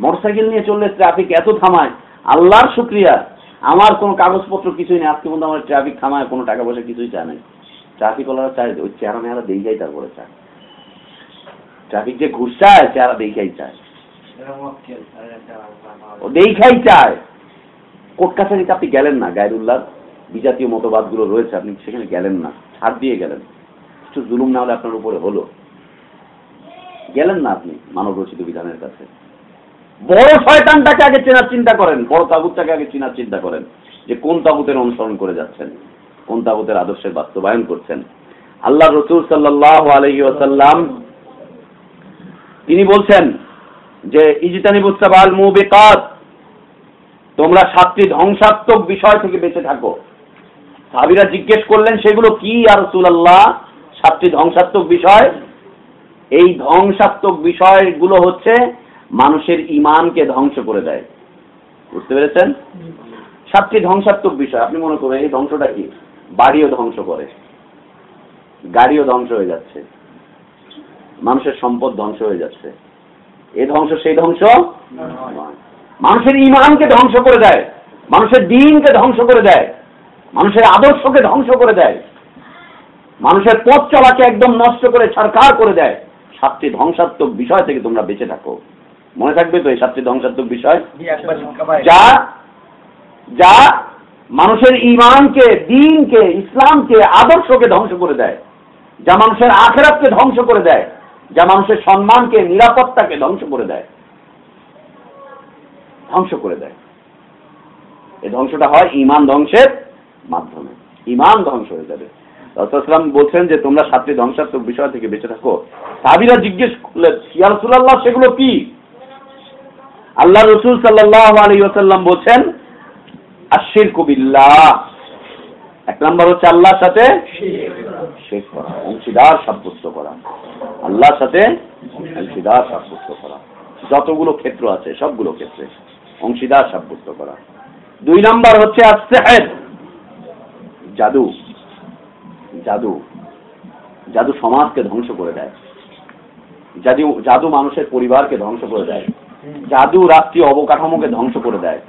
মোটরসাইকেল নিয়ে চললে ট্রাফিক এত থামায়। আল্লাহর শুক্রিয়া। আমার কোনো কাগজপত্র কিছুই নেই। আজকে পর্যন্ত আমার ট্রাফিক থামায়, কোনো টাকা পয়সা কিছুই চায় নাই। ট্রাফিক ওলারা চায় ওই চেহারা মেহারা দেখেই তারপরে চায়। ট্রাফিক যে ঘুষ চায়, চেহারা দেখেই চায়। ও দেখাই চায়। কোর্ট কাছারিতে আপনি গেলেন না, গায়রুল্লাহ? বিজাতীয় মতবাদগুলো রয়েছে, আপনি সেখানে গেলেন না। ছাড় দিয়ে গেলেন। একটু জুলুম না হলে আপনার উপরে হলো। গেলেন না আপনি মানব রচিত বিধানের কাছে। বড় শয়তানটাকে আগে চেনার চিন্তা করেন, বড় তাগুতটাকে আগে চেনার চিন্তা করেন যে কোন তাগুতের অনুসরণ করে যাচ্ছেন, কোন তাগুতের আদর্শের বাস্তবায়ন করছেন। আল্লাহ রসুল সাল্লাহ আলহি আসাল্লাম তিনি বলছেন যে ইজিতানিবুসাবাল মুবিকাত তোমরা সাতটি ধ্বংসাত্মক বিষয় থেকে বেঁচে থাকো। সাহাবিরা জিজ্ঞেস করলেন, সেগুলো কি আর রসুলাল্লাহ? সাতটি ধ্বংসাত্মক বিষয়। এই ধ্বংসাত্মক বিষয়গুলো হচ্ছে মানুষের ইমানকে ধ্বংস করে দেয়। বুঝতে পেরেছেন? সাতটি ধ্বংসাত্মক বিষয়। আপনি মনে করবেন এই ধ্বংসটা কি? বাড়িও ধ্বংস করে। গাড়িও ধ্বংস হয়ে যাচ্ছে। মানুষের সম্পদ ধ্বংস হয়ে যাচ্ছে। এই ধ্বংস, সেই ধ্বংস মানুষের ইমানকে ধ্বংস করে দেয়। মানুষের দিনকে ধ্বংস করে দেয়। মানুষের আদর্শকে ধ্বংস করে দেয়। মানুষের পথ চলাকে একদম নষ্ট করে সরকার করে দেয়। সাতটি ধ্বংসাত্মক বিষয় থেকে তোমরা বেঁচে থাকো। মনে থাকবে তো এই সাতটি ধ্বংসাত্মক বিষয়। যা যা মানুষের ইমানকে দিনকে ইসলামকে আদর্শকে ধ্বংস করে দেয়। যা মানুষের আখেরাতকে ধ্বংস করে দেয়। যা মানুষের সম্মানকে নিরাপত্তাকে ধ্বংস করে দেয়। ধ্বংস করে দেয়। এই ধ্বংসটা হয় ইমান ধ্বংসের মাধ্যমে। ইমান ধ্বংস হয়ে যাবে। রসুলাম বলছেন যে, তোমরা সাতটি ধ্বংসাত্মক বিষয় থেকে বেঁচে থাকো। সাবিরা জিজ্ঞেস করলেন রাসূলুল্লাহ, সেগুলো কি? আল্লাহ রসুল সাল্লাহ আলী ওসাল্লাম বলছেন আশির কবিল্লাহ এক নম্বর হচ্ছে আল্লাহর সাথে শেখ করা, অংশীদার সাব্যস্ত করা। আল্লাহর সাথে অংশীদার সাব্যস্ত করা। যতগুলো ক্ষেত্র আছে, সবগুলো ক্ষেত্রে অংশীদার সাব্যস্ত করা। দুই নাম্বার হচ্ছে আসেহেদ জাদু জাদু জাদু সমাজকে ধ্বংস করে দেয়। জাদু জাদু মানুষের পরিবারকে ধ্বংস করে দেয়। জাদু রাষ্ট্রীয় অবকাঠামোকে ধ্বংস করে দেয়।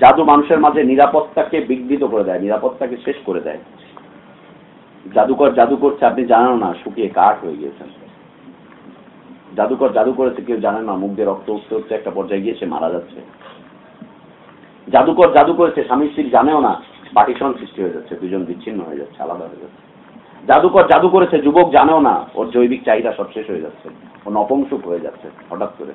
জাদু মানুষের মাঝে নিরাপত্তাকে বিঘ্নিত করে দেয়, নিরাপত্তাকে শেষ করে দেয়। জাদুকর জাদু করছে, আপনি জানেন না, শুকিয়ে কাঠ হয়ে গিয়েছেন। জাদুকর জাদু করেছে, কেউ জানে না, মুখ দিয়ে রক্ত উঠতে উঠতে একটা পর্যায়ে গিয়ে সে মারা যাচ্ছে। জাদুকর জাদু করেছে, স্বামী স্ত্রী জানেও না পার্টিশন সৃষ্টি হয়ে যাচ্ছে দুজন বিচ্ছিন্ন হয়ে যাচ্ছে আলাদা হয়ে যাচ্ছে। জাদুকর জাদু করেছে যুবক জানেও না ওর জৈবিক চাহিদা সব শেষ হয়ে যাচ্ছে ও নপংসুক হয়ে যাচ্ছে হঠাৎ করে।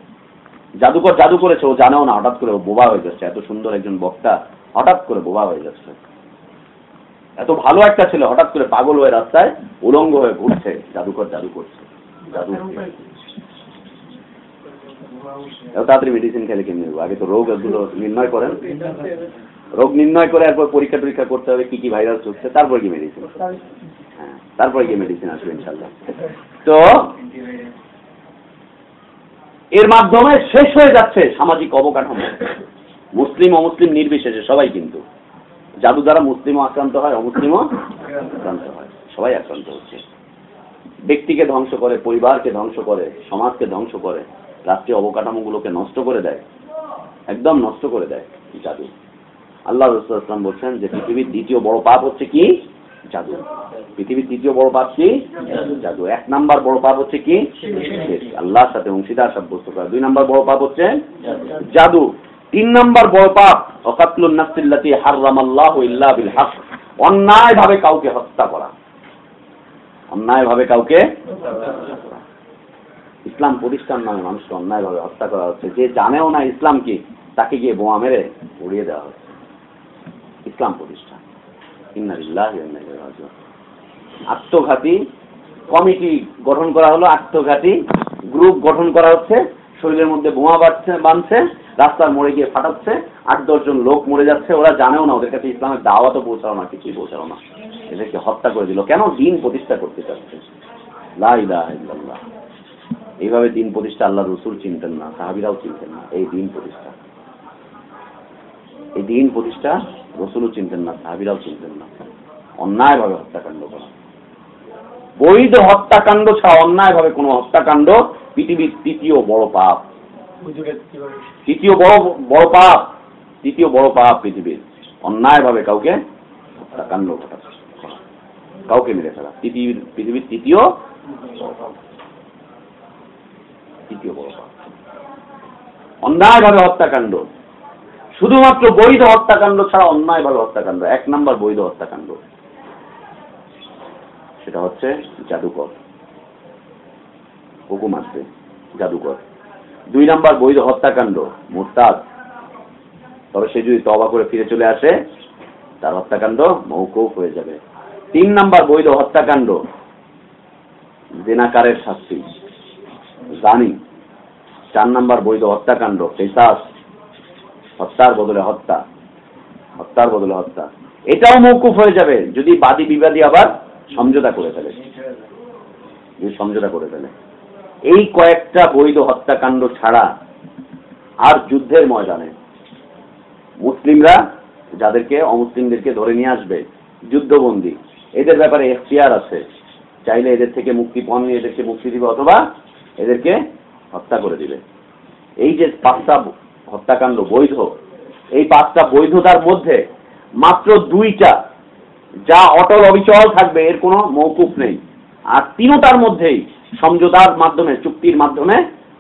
জাদুকর জাদু করেছে ও জানেও না হঠাৎ করে ও বোবা হয়ে যাচ্ছে এত সুন্দর একজন বক্তা হঠাৎ করে বোবা হয়ে যাচ্ছে। এত ভালো একটা ছেলে হঠাৎ করে পাগল হয়ে রাস্তায় উলঙ্গ হয়ে ঘুরছে জাদুকর জাদু করছে জাদু তাড়াতাড়ি মেডিসিন খেলে কেমনি? আগে তো রোগ এগুলো নির্ণয় করেন। রোগ নির্ণয় করে এরপর পরীক্ষা টরীক্ষা করতে হবে, কি কি ভাইরাস হচ্ছে তারপর কি মেডিসিন হ্যাঁ তারপরে গিয়ে মেডিসিন আসবে ইনশাল্লাহ তো, এর মাধ্যমে শেষ হয়ে যাচ্ছে সামাজিক অবকাঠামো। মুসলিম অমুসলিম নির্বিশেষে, সবাই কিন্তু। জাদু দ্বারা মুসলিমও আক্রান্ত হয় অমুসলিমও আক্রান্ত হয়। সবাই আক্রান্ত হচ্ছে। ব্যক্তিকে ধ্বংস করে, পরিবারকে ধ্বংস করে, সমাজকে ধ্বংস করে, রাষ্ট্রীয় অবকাঠামোগুলোকে নষ্ট করে দেয়। একদম নষ্ট করে দেয় জাদু আল্লাহ রসুলাম বলছেন যে পৃথিবীর দ্বিতীয় বড় পাপ হচ্ছে কি? জাদু। পৃথিবীর দ্বিতীয় বড় পাপ কি? জাদু। এক নাম্বার বড় পাপ হচ্ছে কি? আল্লাহর সাথে অংশীদার সাব্যস্ত করা। দুই নাম্বার বড় পাপ হচ্ছে জাদু। তিন নাম্বার বড় পাপ, অকাতলুন নাফসিল্লাতি হাররামাল্লাহু ইল্লা বিল অন্যায় ভাবে কাউকে হত্যা করা। অন্যায় ভাবে কাউকে ইসলাম প্রতিষ্ঠান নামে মানুষকে অন্যায় ভাবে হত্যা করা হচ্ছে। যে জানেও না ইসলাম কি, তাকে গিয়ে বোমা মেরে উড়িয়ে দেওয়া হচ্ছে। ইসলাম রাজিউন। আত্মঘাতী কমিটি গঠন করা হলো, আত্মঘাতী গ্রুপ গঠন করা হচ্ছে। শরীরের মধ্যে বোমা বাড়ছে বাঁধছে, রাস্তার মোড়ে গিয়ে ফাটাচ্ছে, আট দশজন লোক মরে যাচ্ছে, ওরা জানেও না, ওদের কাছে ইসলামের দাওয়াতও পৌঁছাও না, কিছুই পৌঁছাও না। এদেরকে হত্যা করে দিল। কেন দিন প্রতিষ্ঠা করতে চাচ্ছে? এইভাবে দিন প্রতিষ্ঠা আল্লাহ রসুল চিনতেন না, সাহাবিরাও চিনতেন না, এই দিন প্রতিষ্ঠা। এই দিন প্রতিষ্ঠা রসুলও চিনতেন না সাহাবিরাও চিনতেন না। অন্যায়ভাবে হত্যাকাণ্ড করা। বৈধ হত্যাকাণ্ড ছাড়া অন্যায়ভাবে কোনো হত্যাকাণ্ড পৃথিবীর তৃতীয় বড় পাপ। তৃতীয় বড় বড় পাপ তৃতীয় বড় পাপ পৃথিবীর। অন্যায়ভাবে কাউকে হত্যাকাণ্ড ঘটা কাউকে মেরে ফেলা। পৃথিবীর পৃথিবীর তৃতীয় তৃতীয় বড় পাপ। অন্যায়ভাবে হত্যাকাণ্ড। শুধুমাত্র বৈধ হত্যাকাণ্ড ছাড়া অন্যায় অন্যায়ভাবে হত্যাকাণ্ড। এক নাম্বার বৈধ হত্যাকাণ্ড। সেটা হচ্ছে জাদুকর। হুকুম আসবে জাদুকর। দুই নাম্বার বৈধ হত্যাকাণ্ড, মোরতাদ। তবে সে যদি তবা করে ফিরে চলে আসে, তার হত্যাকাণ্ড মৌকুফ হয়ে যাবে। তিন নাম্বার বৈধ হত্যাকাণ্ড, জেনাকারের শাস্তি। জানি। চার নাম্বার বৈধ হত্যাকাণ্ড পেশাস হত্যার বদলে হত্যা। হত্যার বদলে হত্যা। এটাও মৌকুফ হয়ে যাবে যদি বাদী বিবাদী আবার সমঝোতা করে ফেলে। যদি সমঝোতা করে ফেলে। এই কয়েকটা বৈধ হত্যাকাণ্ড ছাড়া আর যুদ্ধের ময়দানে মুসলিমরা যাদেরকে অমুসলিমদেরকে ধরে নিয়ে আসবে, যুদ্ধবন্দী, এদের ব্যাপারে এখতিয়ার আছে। চাইলে এদের থেকে মুক্তি পান এদেরকে মুক্তি দিবে অথবা এদেরকে হত্যা করে দিবে। এই যে পাঁচটা হত্যাকাণ্ড বৈধ। এই পাঁচটা বৈধতার মধ্যে মাত্র দুইটা যা অটল অবিচল থাকবে এর কোনো মৌকুফ নেই। আর তিনটার মধ্যেই সমঝোতার মাধ্যমে চুক্তির মাধ্যমে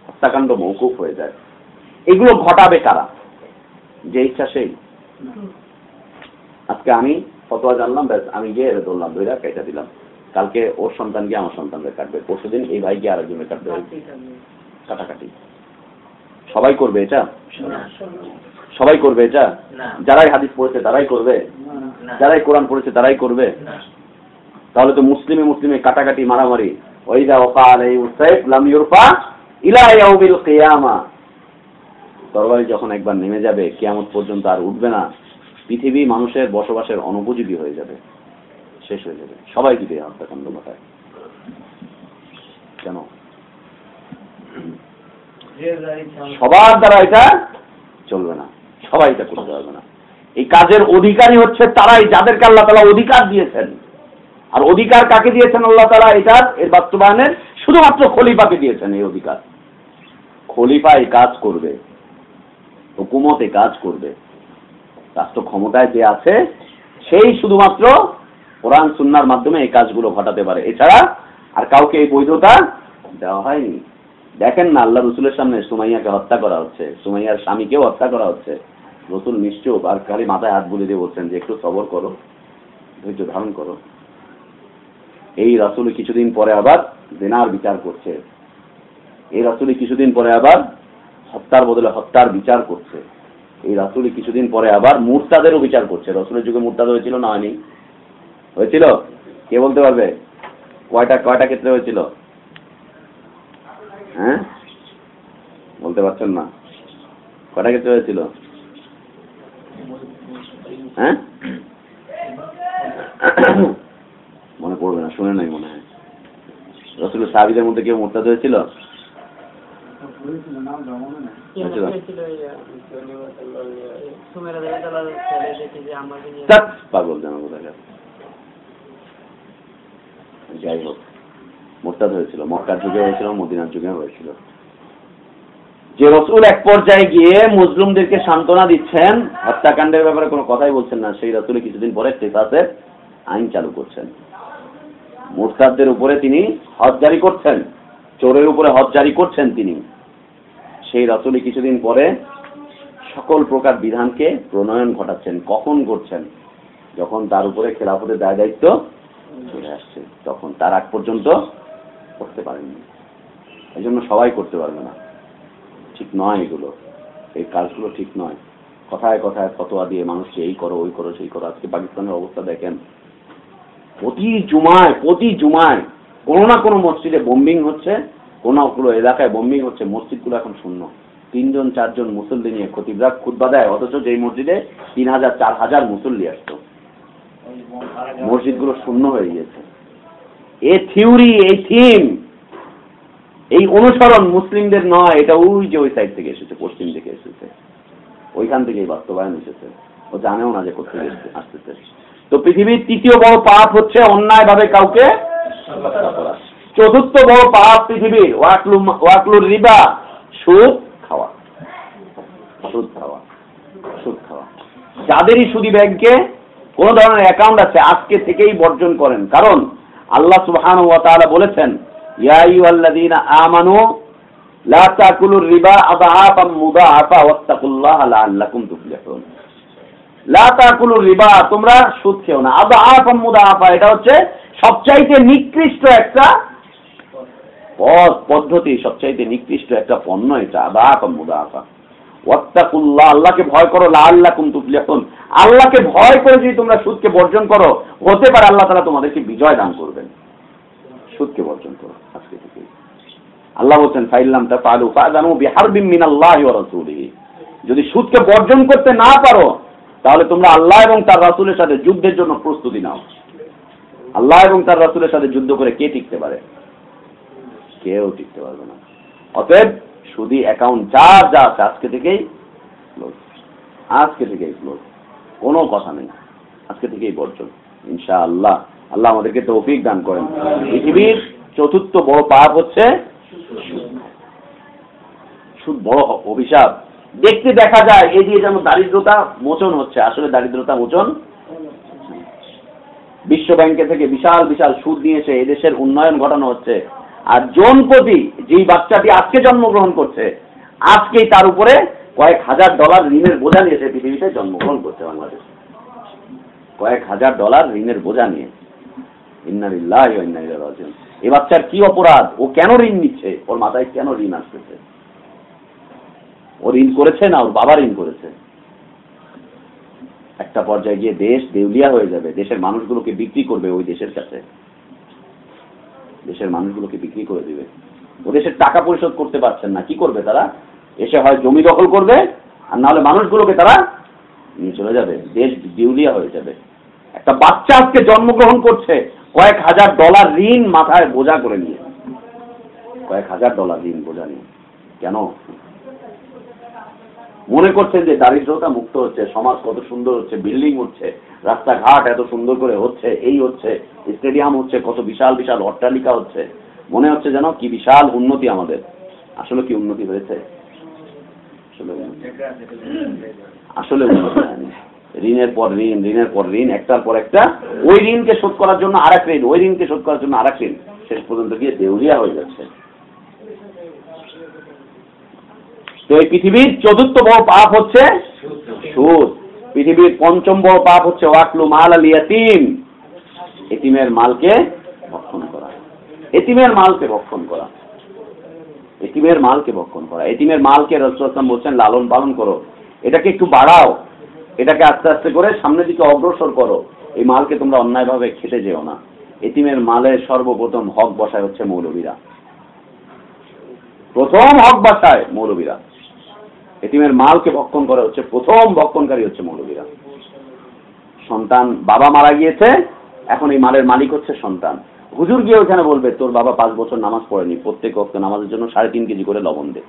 হত্যাকাণ্ড মৌকুফ হয়ে যায়। এগুলো ঘটাবে কারা? যে ইচ্ছা সেই। আজকে আমি ফতোয়া জানলাম ব্যাস আমি গিয়ে এর ধরলাম ধৈরা কেটে দিলাম। কালকে ওর সন্তান গিয়ে আমার সন্তানদের কাটবে। পরশুদিন এই ভাই গিয়ে আরেকজনের কাটবে। কাটাকাটি। সবাই করবে এটা? সবাই করবে এটা? যারাই হাদিস পড়েছে তারাই করবে? যারাই কোরআন পড়েছে তারাই করবে? তাহলে তো মুসলিমে মুসলিমে কাটাকাটি মারামারি। ওইদা ওকাল এই উসাইফ লাম ইউরফা ইলা ইয়াউমিল কিয়ামা। তরবারি যখন একবার নেমে যাবে কিয়ামত পর্যন্ত আর উঠবে না। পৃথিবী মানুষের বসবাসের অনুপযোগী হয়ে যাবে। শেষ হয়ে যাবে। সবাই দিবে হত্যাকাণ্ড ঘটায়। কেন? সবার দ্বারা এটা চলবে না। সবাই এটা করতে পারবে না। এই কাজের অধিকারী হচ্ছে তারাই, যাদেরকে আল্লাহ তালা অধিকার দিয়েছেন। আর অধিকার কাকে দিয়েছেন আল্লাহ তালা? এটার এর বাস্তবায়নের শুধুমাত্র খলিফাকে দিয়েছেন এই অধিকার। খলিফা এই কাজ করবে, হুকুমতে কাজ করবে। রাষ্ট্র ক্ষমতায় যে আছে, সেই শুধুমাত্র কোরআন, সুন্নার মাধ্যমে এই কাজগুলো ঘটাতে পারে। এছাড়া আর কাউকে এই বৈধতা দেওয়া হয়নি। দেখেন না, আল্লাহ রসুলের সামনে সুমাইয়াকে হত্যা করা হচ্ছে, সুমাইয়ার স্বামীকেও হত্যা করা হচ্ছে। রসুল নিশ্চুপ আর খালি মাথায় হাত বুলিয়ে দিয়ে বলছেন যে, একটু সবর করো, ধৈর্য ধারণ করো। এই রাসুল কিছুদিন পরে আবার দেনার বিচার করছে। এই রাসুলি কিছুদিন পরে আবার হত্যার বদলে হত্যার বিচার করছে। এই রাসুলি কিছুদিন পরে আবার মুরতাদেরও বিচার করছে। রসুলের যুগে মুরতাদ হয়েছিল না হয়নি? হয়েছিল? কে বলতে পারবে? কয়টা কয়টা ক্ষেত্রে হয়েছিল? হ্যাঁ? বলতে পারছেন না। কয়টা ক্ষেত্রে হয়েছিল? হ্যাঁ? মনে পড়বে না, শুনে নাই মনে হয়। রসুলের সাহাবিদের মধ্যে কেউ মোরতাদ হয়েছিল? পাগল যাই হোক। মোরতাদ হয়েছিল, মক্কার যুগে হয়েছিল, মদিনার যুগে হয়েছিল। যে রসুল এক পর্যায়ে গিয়ে মুসলিমদেরকে সান্ত্বনা দিচ্ছেন, হত্যাকাণ্ডের ব্যাপারে কোনো কথাই বলছেন না, সেই রসুল কিছুদিন পরে টেসাসের আইন চালু করছেন। মোরতাদদের উপরে তিনি হজ জারি করছেন, চোরের উপরে হজ জারি করছেন তিনি। সেই রসুলি কিছুদিন পরে সকল প্রকার বিধানকে প্রণয়ন ঘটাচ্ছেন, কখন করছেন, যখন তার উপরে খেলাফতের দায় দায়িত্ব চলে আসছে, তখন তার আগ পর্যন্ত করতে পারেননি। এই জন্য সবাই করতে পারবে না। ঠিক নয় এগুলো। এই কাজগুলো ঠিক নয়। কথায় কথায় ফতোয়া দিয়ে মানুষকে এই করো, ওই করো, সেই করো। আজকে পাকিস্তানের অবস্থা দেখেন। প্রতি জুমায় প্রতি জুমায় কোনো না কোনো মসজিদে বোম্বিং হচ্ছে, কোনো কোনো এলাকায় বোম্বিং হচ্ছে, মসজিদগুলো এখন শূন্য। তিনজন, চারজন মুসল্লি নিয়ে খতিবরা খুদ্া দেয়, অথচ যেই মসজিদে তিন হাজার, চার হাজার মুসল্লি আসতো। মসজিদগুলো শূন্য হয়ে গিয়েছে। এ থিওরি এই থিম, এই অনুসরণ মুসলিমদের নয়, এটা ওই যে ওই সাইড থেকে এসেছে, পশ্চিম থেকে এসেছে। ওইখান থেকেই বাস্তবায়ন এসেছে। ও জানেও না যে এসে- আসতেছে। তো পৃথিবীর তৃতীয় বড় পাপ হচ্ছে অন্যায় ভাবে কাউকে চতুর্থ বড় পাপ পৃথিবীর, ওয়াকলু ওয়াকলুর রিবা, সুদ খাওয়া। সুদ খাওয়া সুদ খাওয়া। যাদেরই সুদি ব্যাংকে কোন ধরনের অ্যাকাউন্ট আছে, আজকে থেকেই বর্জন করেন। কারণ আল্লাহ সুবহানাহু ওয়া তাআলা বলেছেন, ইয়া আইয়ুহাল্লাযীনা আমানু লা তাকুলুর রিবা আদআফাম মুদাআফা ওয়াত্তাকুল্লাহা লাআল্লাকুম তুফলিহুন। লা তাকুলুর রিবা, তোমরা সুদ খেও না। আদআফাম মুদাআফা, এটা হচ্ছে সবচাইতে নিকৃষ্ট একটা পথ পদ্ধতি, সবচাইতে নিকৃষ্ট একটা পণ্য এটা আদআফাম মুদাআফা। ওয়াত্তাকুল্লাহ, আল্লাহকে ভয় করো, লাআল্লাকুম তুফলিহুন। আল্লাহকে ভয় করে যদি তোমরা সুদকে বর্জন করো, হতে পারে আল্লাহ তাআলা তোমাদেরকে বিজয় দান করবেন। সুদকে বর্জন করো আজকে থেকে আল্লাহ বলছেন, ফাইল্লাম তা পালু ফাজানু বিহারবিম মিনাল্লাহি ওয়া রাসূলিহি। যদি সুদকে বর্জন করতে না পারো, তাহলে তোমরা আল্লাহ এবং তার রাসূলের সাথে যুদ্ধের জন্য প্রস্তুতি নাও। আল্লাহ এবং তার রাসূলের সাথে যুদ্ধ করে কে টিকতে পারে? কেউ টিকতে পারবে না। অতএব সুদি অ্যাকাউন্ট যা যা আছে, আজকে থেকেই ক্লোজ আজকে থেকেই ক্লোজ কোনো কথা নেই। আজকে থেকেই বর্জন। ইনশাআল্লাহ। আল্লাহ আল্লাহ আমাদেরকে তৌফিক দান করেন। পৃথিবীর চতুর্থ বড় পাপ হচ্ছে সুদ। বড় অভিশাপ। দেখতে দেখা যায়, এ দিয়ে যেন দারিদ্রতা, মোচন হচ্ছে। আসলে দারিদ্রতা, মোচন বিশ্ব ব্যাংকে থেকে বিশাল বিশাল সুদ নিয়ে এসে এদেশের উন্নয়ন ঘটানো হচ্ছে। আর জনপতি যেই বাচ্চাটি আজকে জন্মগ্রহণ করছে, আজকেই তার উপরে কয়েক হাজার ডলার ঋণের বোঝা নিয়ে সে পৃথিবীতে জন্মগ্রহণ করছে বাংলাদেশ। কয়েক হাজার ডলার ঋণের বোঝা নিয়ে। এ বাচ্চার কি অপরাধ? ও কেন ঋণ নিচ্ছে? ওর মাথায় কেন ঋণ আসতেছে? ও ঋণ করেছে না? ওর বাবা ঋণ করেছে? একটা পর্যায়ে গিয়ে দেশ দেউলিয়া হয়ে যাবে। দেশের মানুষগুলোকে বিক্রি করবে ওই দেশের কাছে। দেশের মানুষগুলোকে বিক্রি করে দিবে। ও দেশের টাকা পরিশোধ করতে পারছেন না। কি করবে তারা? এসে হয় জমি দখল করবে, আর নাহলে মানুষগুলোকে তারা নিয়ে চলে যাবে। দেশ দেউলিয়া হয়ে যাবে। একটা বাচ্চা আজকে জন্মগ্রহণ করছে, কয়েক হাজার ডলার ঋণ মাথায় বোঝা করে নিয়ে। কয়েক হাজার ডলার ঋণ বোঝা নিয়ে। কেন? মনে করছেন যে দারিদ্রতা মুক্ত হচ্ছে, সমাজ কত সুন্দর হচ্ছে, বিল্ডিং হচ্ছে রাস্তাঘাট এত সুন্দর করে হচ্ছে এই হচ্ছে স্টেডিয়াম হচ্ছে কত বিশাল বিশাল অট্টালিকা হচ্ছে। মনে হচ্ছে যেন কি বিশাল উন্নতি আমাদের। আসলে কি উন্নতি হয়েছে? আসলে ঋণের পর ঋণ ঋণের পর ঋণ একটার পর একটা। ওই ঋণকে শোধ করার জন্য আর এক ঋণ ওই ঋণকে শোধ করার জন্য আর এক ঋণ। শেষ পর্যন্ত গিয়ে দেউলিয়া হয়ে যাচ্ছে। তো এই পৃথিবীর চতুর্থ বড় পাপ হচ্ছে সুদ পৃথিবীর পঞ্চম বড় পাপ হচ্ছে ওয়াকলু মাল আল ইয়াতিম। এতিমের মালকে ভক্ষণ করা। এতিমের মালকে ভক্ষণ করা। এতিমের মালকে ভক্ষণ করা। এতিমের মালকে রসুলাম বলছেন, লালন পালন করো। এটাকে একটু বাড়াও। এটাকে আস্তে আস্তে করে সামনের দিকে অগ্রসর করো। এই মালকে তোমরা অন্যায়ভাবে খেতে যেও না। এতিমের মালের সর্বপ্রথম হক বসায় হচ্ছে মৌলবীরা। প্রথম হক বসায় মৌলবীরা। এতিমের মালকে ভক্ষণ করে হচ্ছে, প্রথম ভক্ষণকারী হচ্ছে মৌলবীরা। সন্তান বাবা মারা গিয়েছে, এখন এই মালের মালিক হচ্ছে সন্তান। হুজুর গিয়ে ওখানে বলবে, তোর বাবা পাঁচ বছর নামাজ পড়েনি, প্রত্যেক অক্ত নামাজের জন্য সাড়ে তিন কেজি করে লবণ দে।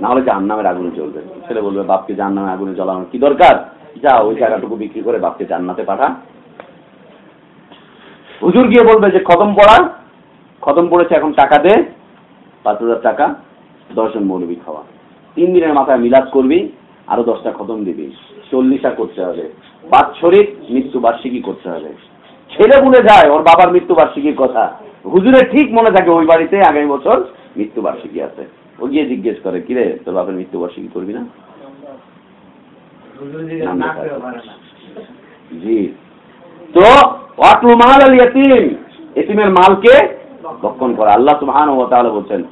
না হলে জাহান নামের আগুনে জ্বলবে। ছেলে বলবে, বাপকে জাহান নামের আগুনে জ্বলানোর কি দরকার? যা, ওই জায়গাটুকু বিক্রি করে বাপকে জান্নাতে পাঠা। হুজুর গিয়ে বলবে যে, খতম পড়া, খতম পড়েছে, এখন টাকা দে। পাঁচ হাজার টাকা, দশজন মৌলবী খাওয়া। তিন দিনের মাথায় মিলাদ করবি আরও দশটা খতম দিবি। চল্লিশা করতে হবে। বাৎসরিক মৃত্যু বার্ষিকী করতে হবে। ছেলে ভুলে যায় ওর বাবার মৃত্যু বার্ষিকীর কথা। হুজুরের ঠিক মনে থাকে ওই বাড়িতে আগামী বছর মৃত্যু বার্ষিকী আছে। ও গিয়ে জিজ্ঞেস করে কিরে তোর বাপের মৃত্যু বার্ষিকী করবি না? জি। তো ওয়াকলু মাল আল ইয়াতিম এতিমের মালকে ভক্ষণ করা। আল্লাহ সুবহানাহু ওয়া তাআলা বলছেন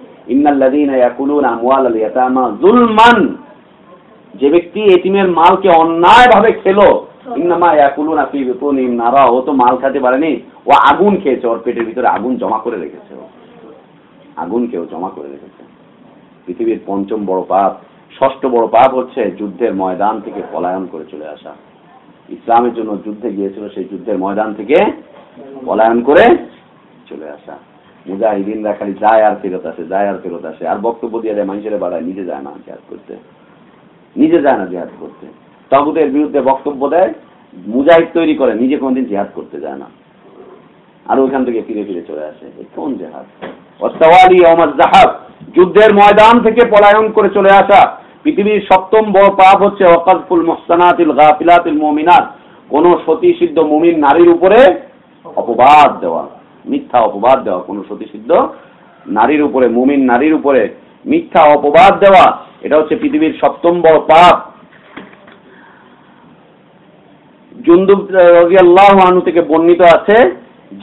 যে ব্যক্তি এতিমের মালকে অন্যায়ভাবে খেলো, ইন্নামা ও তো মাল পারেনি, ও আগুন খেয়েছে, ওর পেটের ভিতরে আগুন জমা করে রেখেছে আগুন কেউ জমা করে রেখেছে। পৃথিবীর পঞ্চম বড় পাপ, ষষ্ঠ বড় পাপ হচ্ছে যুদ্ধের ময়দান থেকে পলায়ন করে চলে আসা। ইসলামের জন্য যুদ্ধে গিয়েছিল, সেই যুদ্ধের ময়দান থেকে পলায়ন করে চলে আসা। মুজাহিদিনরা খালি যায় আর ফেরত আসে যায় আর ফেরত আসে। আর বক্তব্য দিয়ে দেয় মানুষের বাড়ায়, নিজে যায় না জেহাদ করতে। নিজে যায় না জেহাদ করতে। তগুতের বিরুদ্ধে বক্তব্য দেয়, মুজাহিদ তৈরি করে, নিজে কোনদিন জেহাদ করতে যায় না। আর ওইখান থেকে ফিরে ফিরে চলে আসে। কোন জেহাদ? অস্তাওয়ালি অমর জাহাব যুদ্ধের ময়দান থেকে পলায়ন করে চলে আসা। পৃথিবীর সপ্তম বড় পাপ হচ্ছে ওয়াকাফুল মুহসানাতিল গাফিলাতিল মুমিনাত। কোন সতী সিদ্ধ মুমিন নারীর উপরে অপবাদ দেওয়া। মিথ্যা অপবাদ দেওয়া, কোন সতী সিদ্ধ নারীর উপরে, মুমিন নারীর উপরে মিথ্যা অপবাদ দেওয়া, এটা হচ্ছে পৃথিবীর সপ্তম বড় পাপ। জুন্দুব রাদিয়াল্লাহু আনহু থেকে বর্ণিত আছে,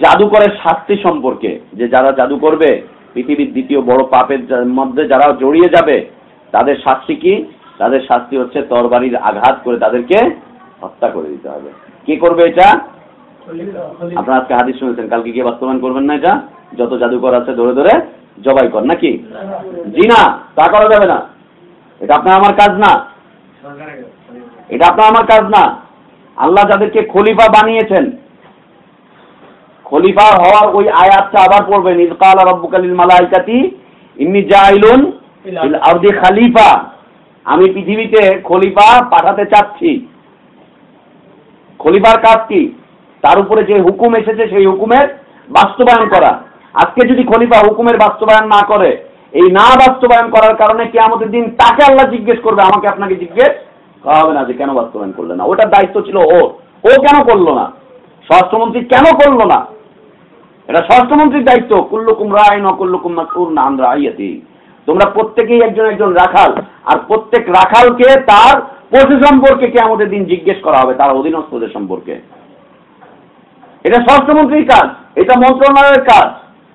জাদুকরের শাস্তি সম্পর্কে, যে যারা জাদু করবে, পৃথিবীর দ্বিতীয় বড় পাপের মধ্যে যারা জড়িয়ে যাবে, তাদের শাস্তি কি? তাদের শাস্তি হচ্ছে তরবারির আঘাত করে তাদেরকে হত্যা করে দিতে হবে। কে করবে এটা? আপনারা আজকে হাদিস শুনেছেন, কালকে গিয়ে বাস্তবায়ন করবেন না এটা? যত জাদুকর আছে ধরে ধরে জবাই কর, নাকি? জি না, তা করা যাবে না। এটা আপনার আমার কাজ না। এটা আপনার আমার কাজ না। আল্লাহ যাদেরকে খলিফা বানিয়েছেন, খলিফা হওয়ার ওই আয়াতটা আবার পড়বেন ইজকাল রব্বুকালিল মালাইকাতি, ইন্নি জাইলুন আমি পৃথিবীতে খলিফা পাঠাতে চাচ্ছি। খলিফার কাজ কি? তার উপরে যে হুকুম এসেছে, সেই হুকুমের বাস্তবায়ন করা। আজকে যদি খলিফা হুকুমের বাস্তবায়ন না করে, এই না বাস্তবায়ন করার কারণে কি আমাদের দিন তাকে আল্লাহ জিজ্ঞেস করবে, আমাকে আপনাকে জিজ্ঞেস করা হবে না যে কেন বাস্তবায়ন করলে না। ওটার দায়িত্ব ছিল ও ও কেন করল না? স্বরাষ্ট্রমন্ত্রী কেন করল না? এটা স্বরাষ্ট্রমন্ত্রীর দায়িত্ব। কুল্লুকুম রায় নকুল্লুকুম মাসউর নাম রাইয়াতি। তোমরা প্রত্যেকেই একজন একজন রাখাল। আর প্রত্যেক রাখালকে তার পশু সম্পর্কে কে আমাদের দিন জিজ্ঞেস করা হবে, তার অধীনস্থদের সম্পর্কে। এটা স্বরাষ্ট্রমন্ত্রীর কাজ, এটা মন্ত্রণালয়ের কাজ,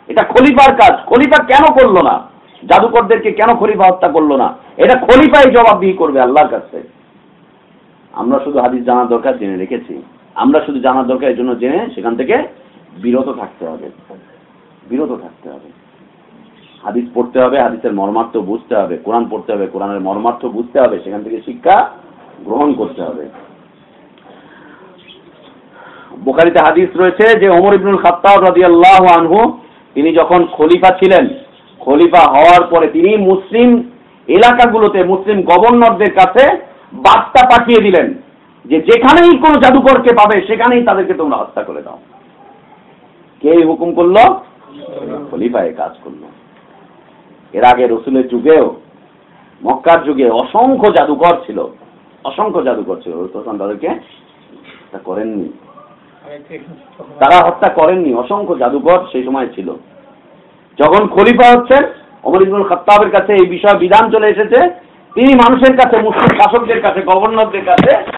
এটা খলিফার কাজ। খলিফা কেন করল না? জাদুকরদেরকে কেন খলিফা হত্যা করল না? এটা খলিফাই জবাবদিহি করবে আল্লাহর কাছে আমরা শুধু হাদিস জানার দরকার জেনে রেখেছি। আমরা শুধু জানার দরকার এই জন্য জেনে সেখান থেকে বিরত থাকতে হবে। বিরত থাকতে হবে। হাদিস পড়তে হবে, হাদিসের মর্মার্থ বুঝতে হবে, কোরআন পড়তে হবে, কোরআনের মর্মার্থ বুঝতে হবে, সেখান থেকে শিক্ষা গ্রহণ করতে হবে। বোখারিতে হাদিস রয়েছে যে ওমর ইবনুল খাত্তাব রাদিয়াল্লাহু আনহু, তিনি যখন খলিফা ছিলেন, খলিফা হওয়ার পরে তিনি মুসলিম এলাকাগুলোতে, মুসলিম গভর্নরদের কাছে বার্তা পাঠিয়ে দিলেন যে যেখানেই কোনো জাদুকরকে পাবে, সেখানেই তাদেরকে তোমরা হত্যা করে দাও। কে হুকুম করল? খলিফা কাজ করল। এর আগে রসুলের যুগেও, মক্কার যুগে অসংখ্য জাদুকর ছিল। অসংখ্য জাদুকর ছিল। তখন তাদেরকে করেননি আমি একটু এখানে তখন- তারা হত্যা করেননি, অসংখ্য জাদুঘর সেই সময় ছিল। যখন খলিফা হচ্ছেন অমর ইবনুল খত্তাবের কাছে এই বিষয়ে বিধান চলে এসেছে, তিনি মানুষের কাছে, মুসলিম শাসকদের কাছে, গভর্নরদের কাছে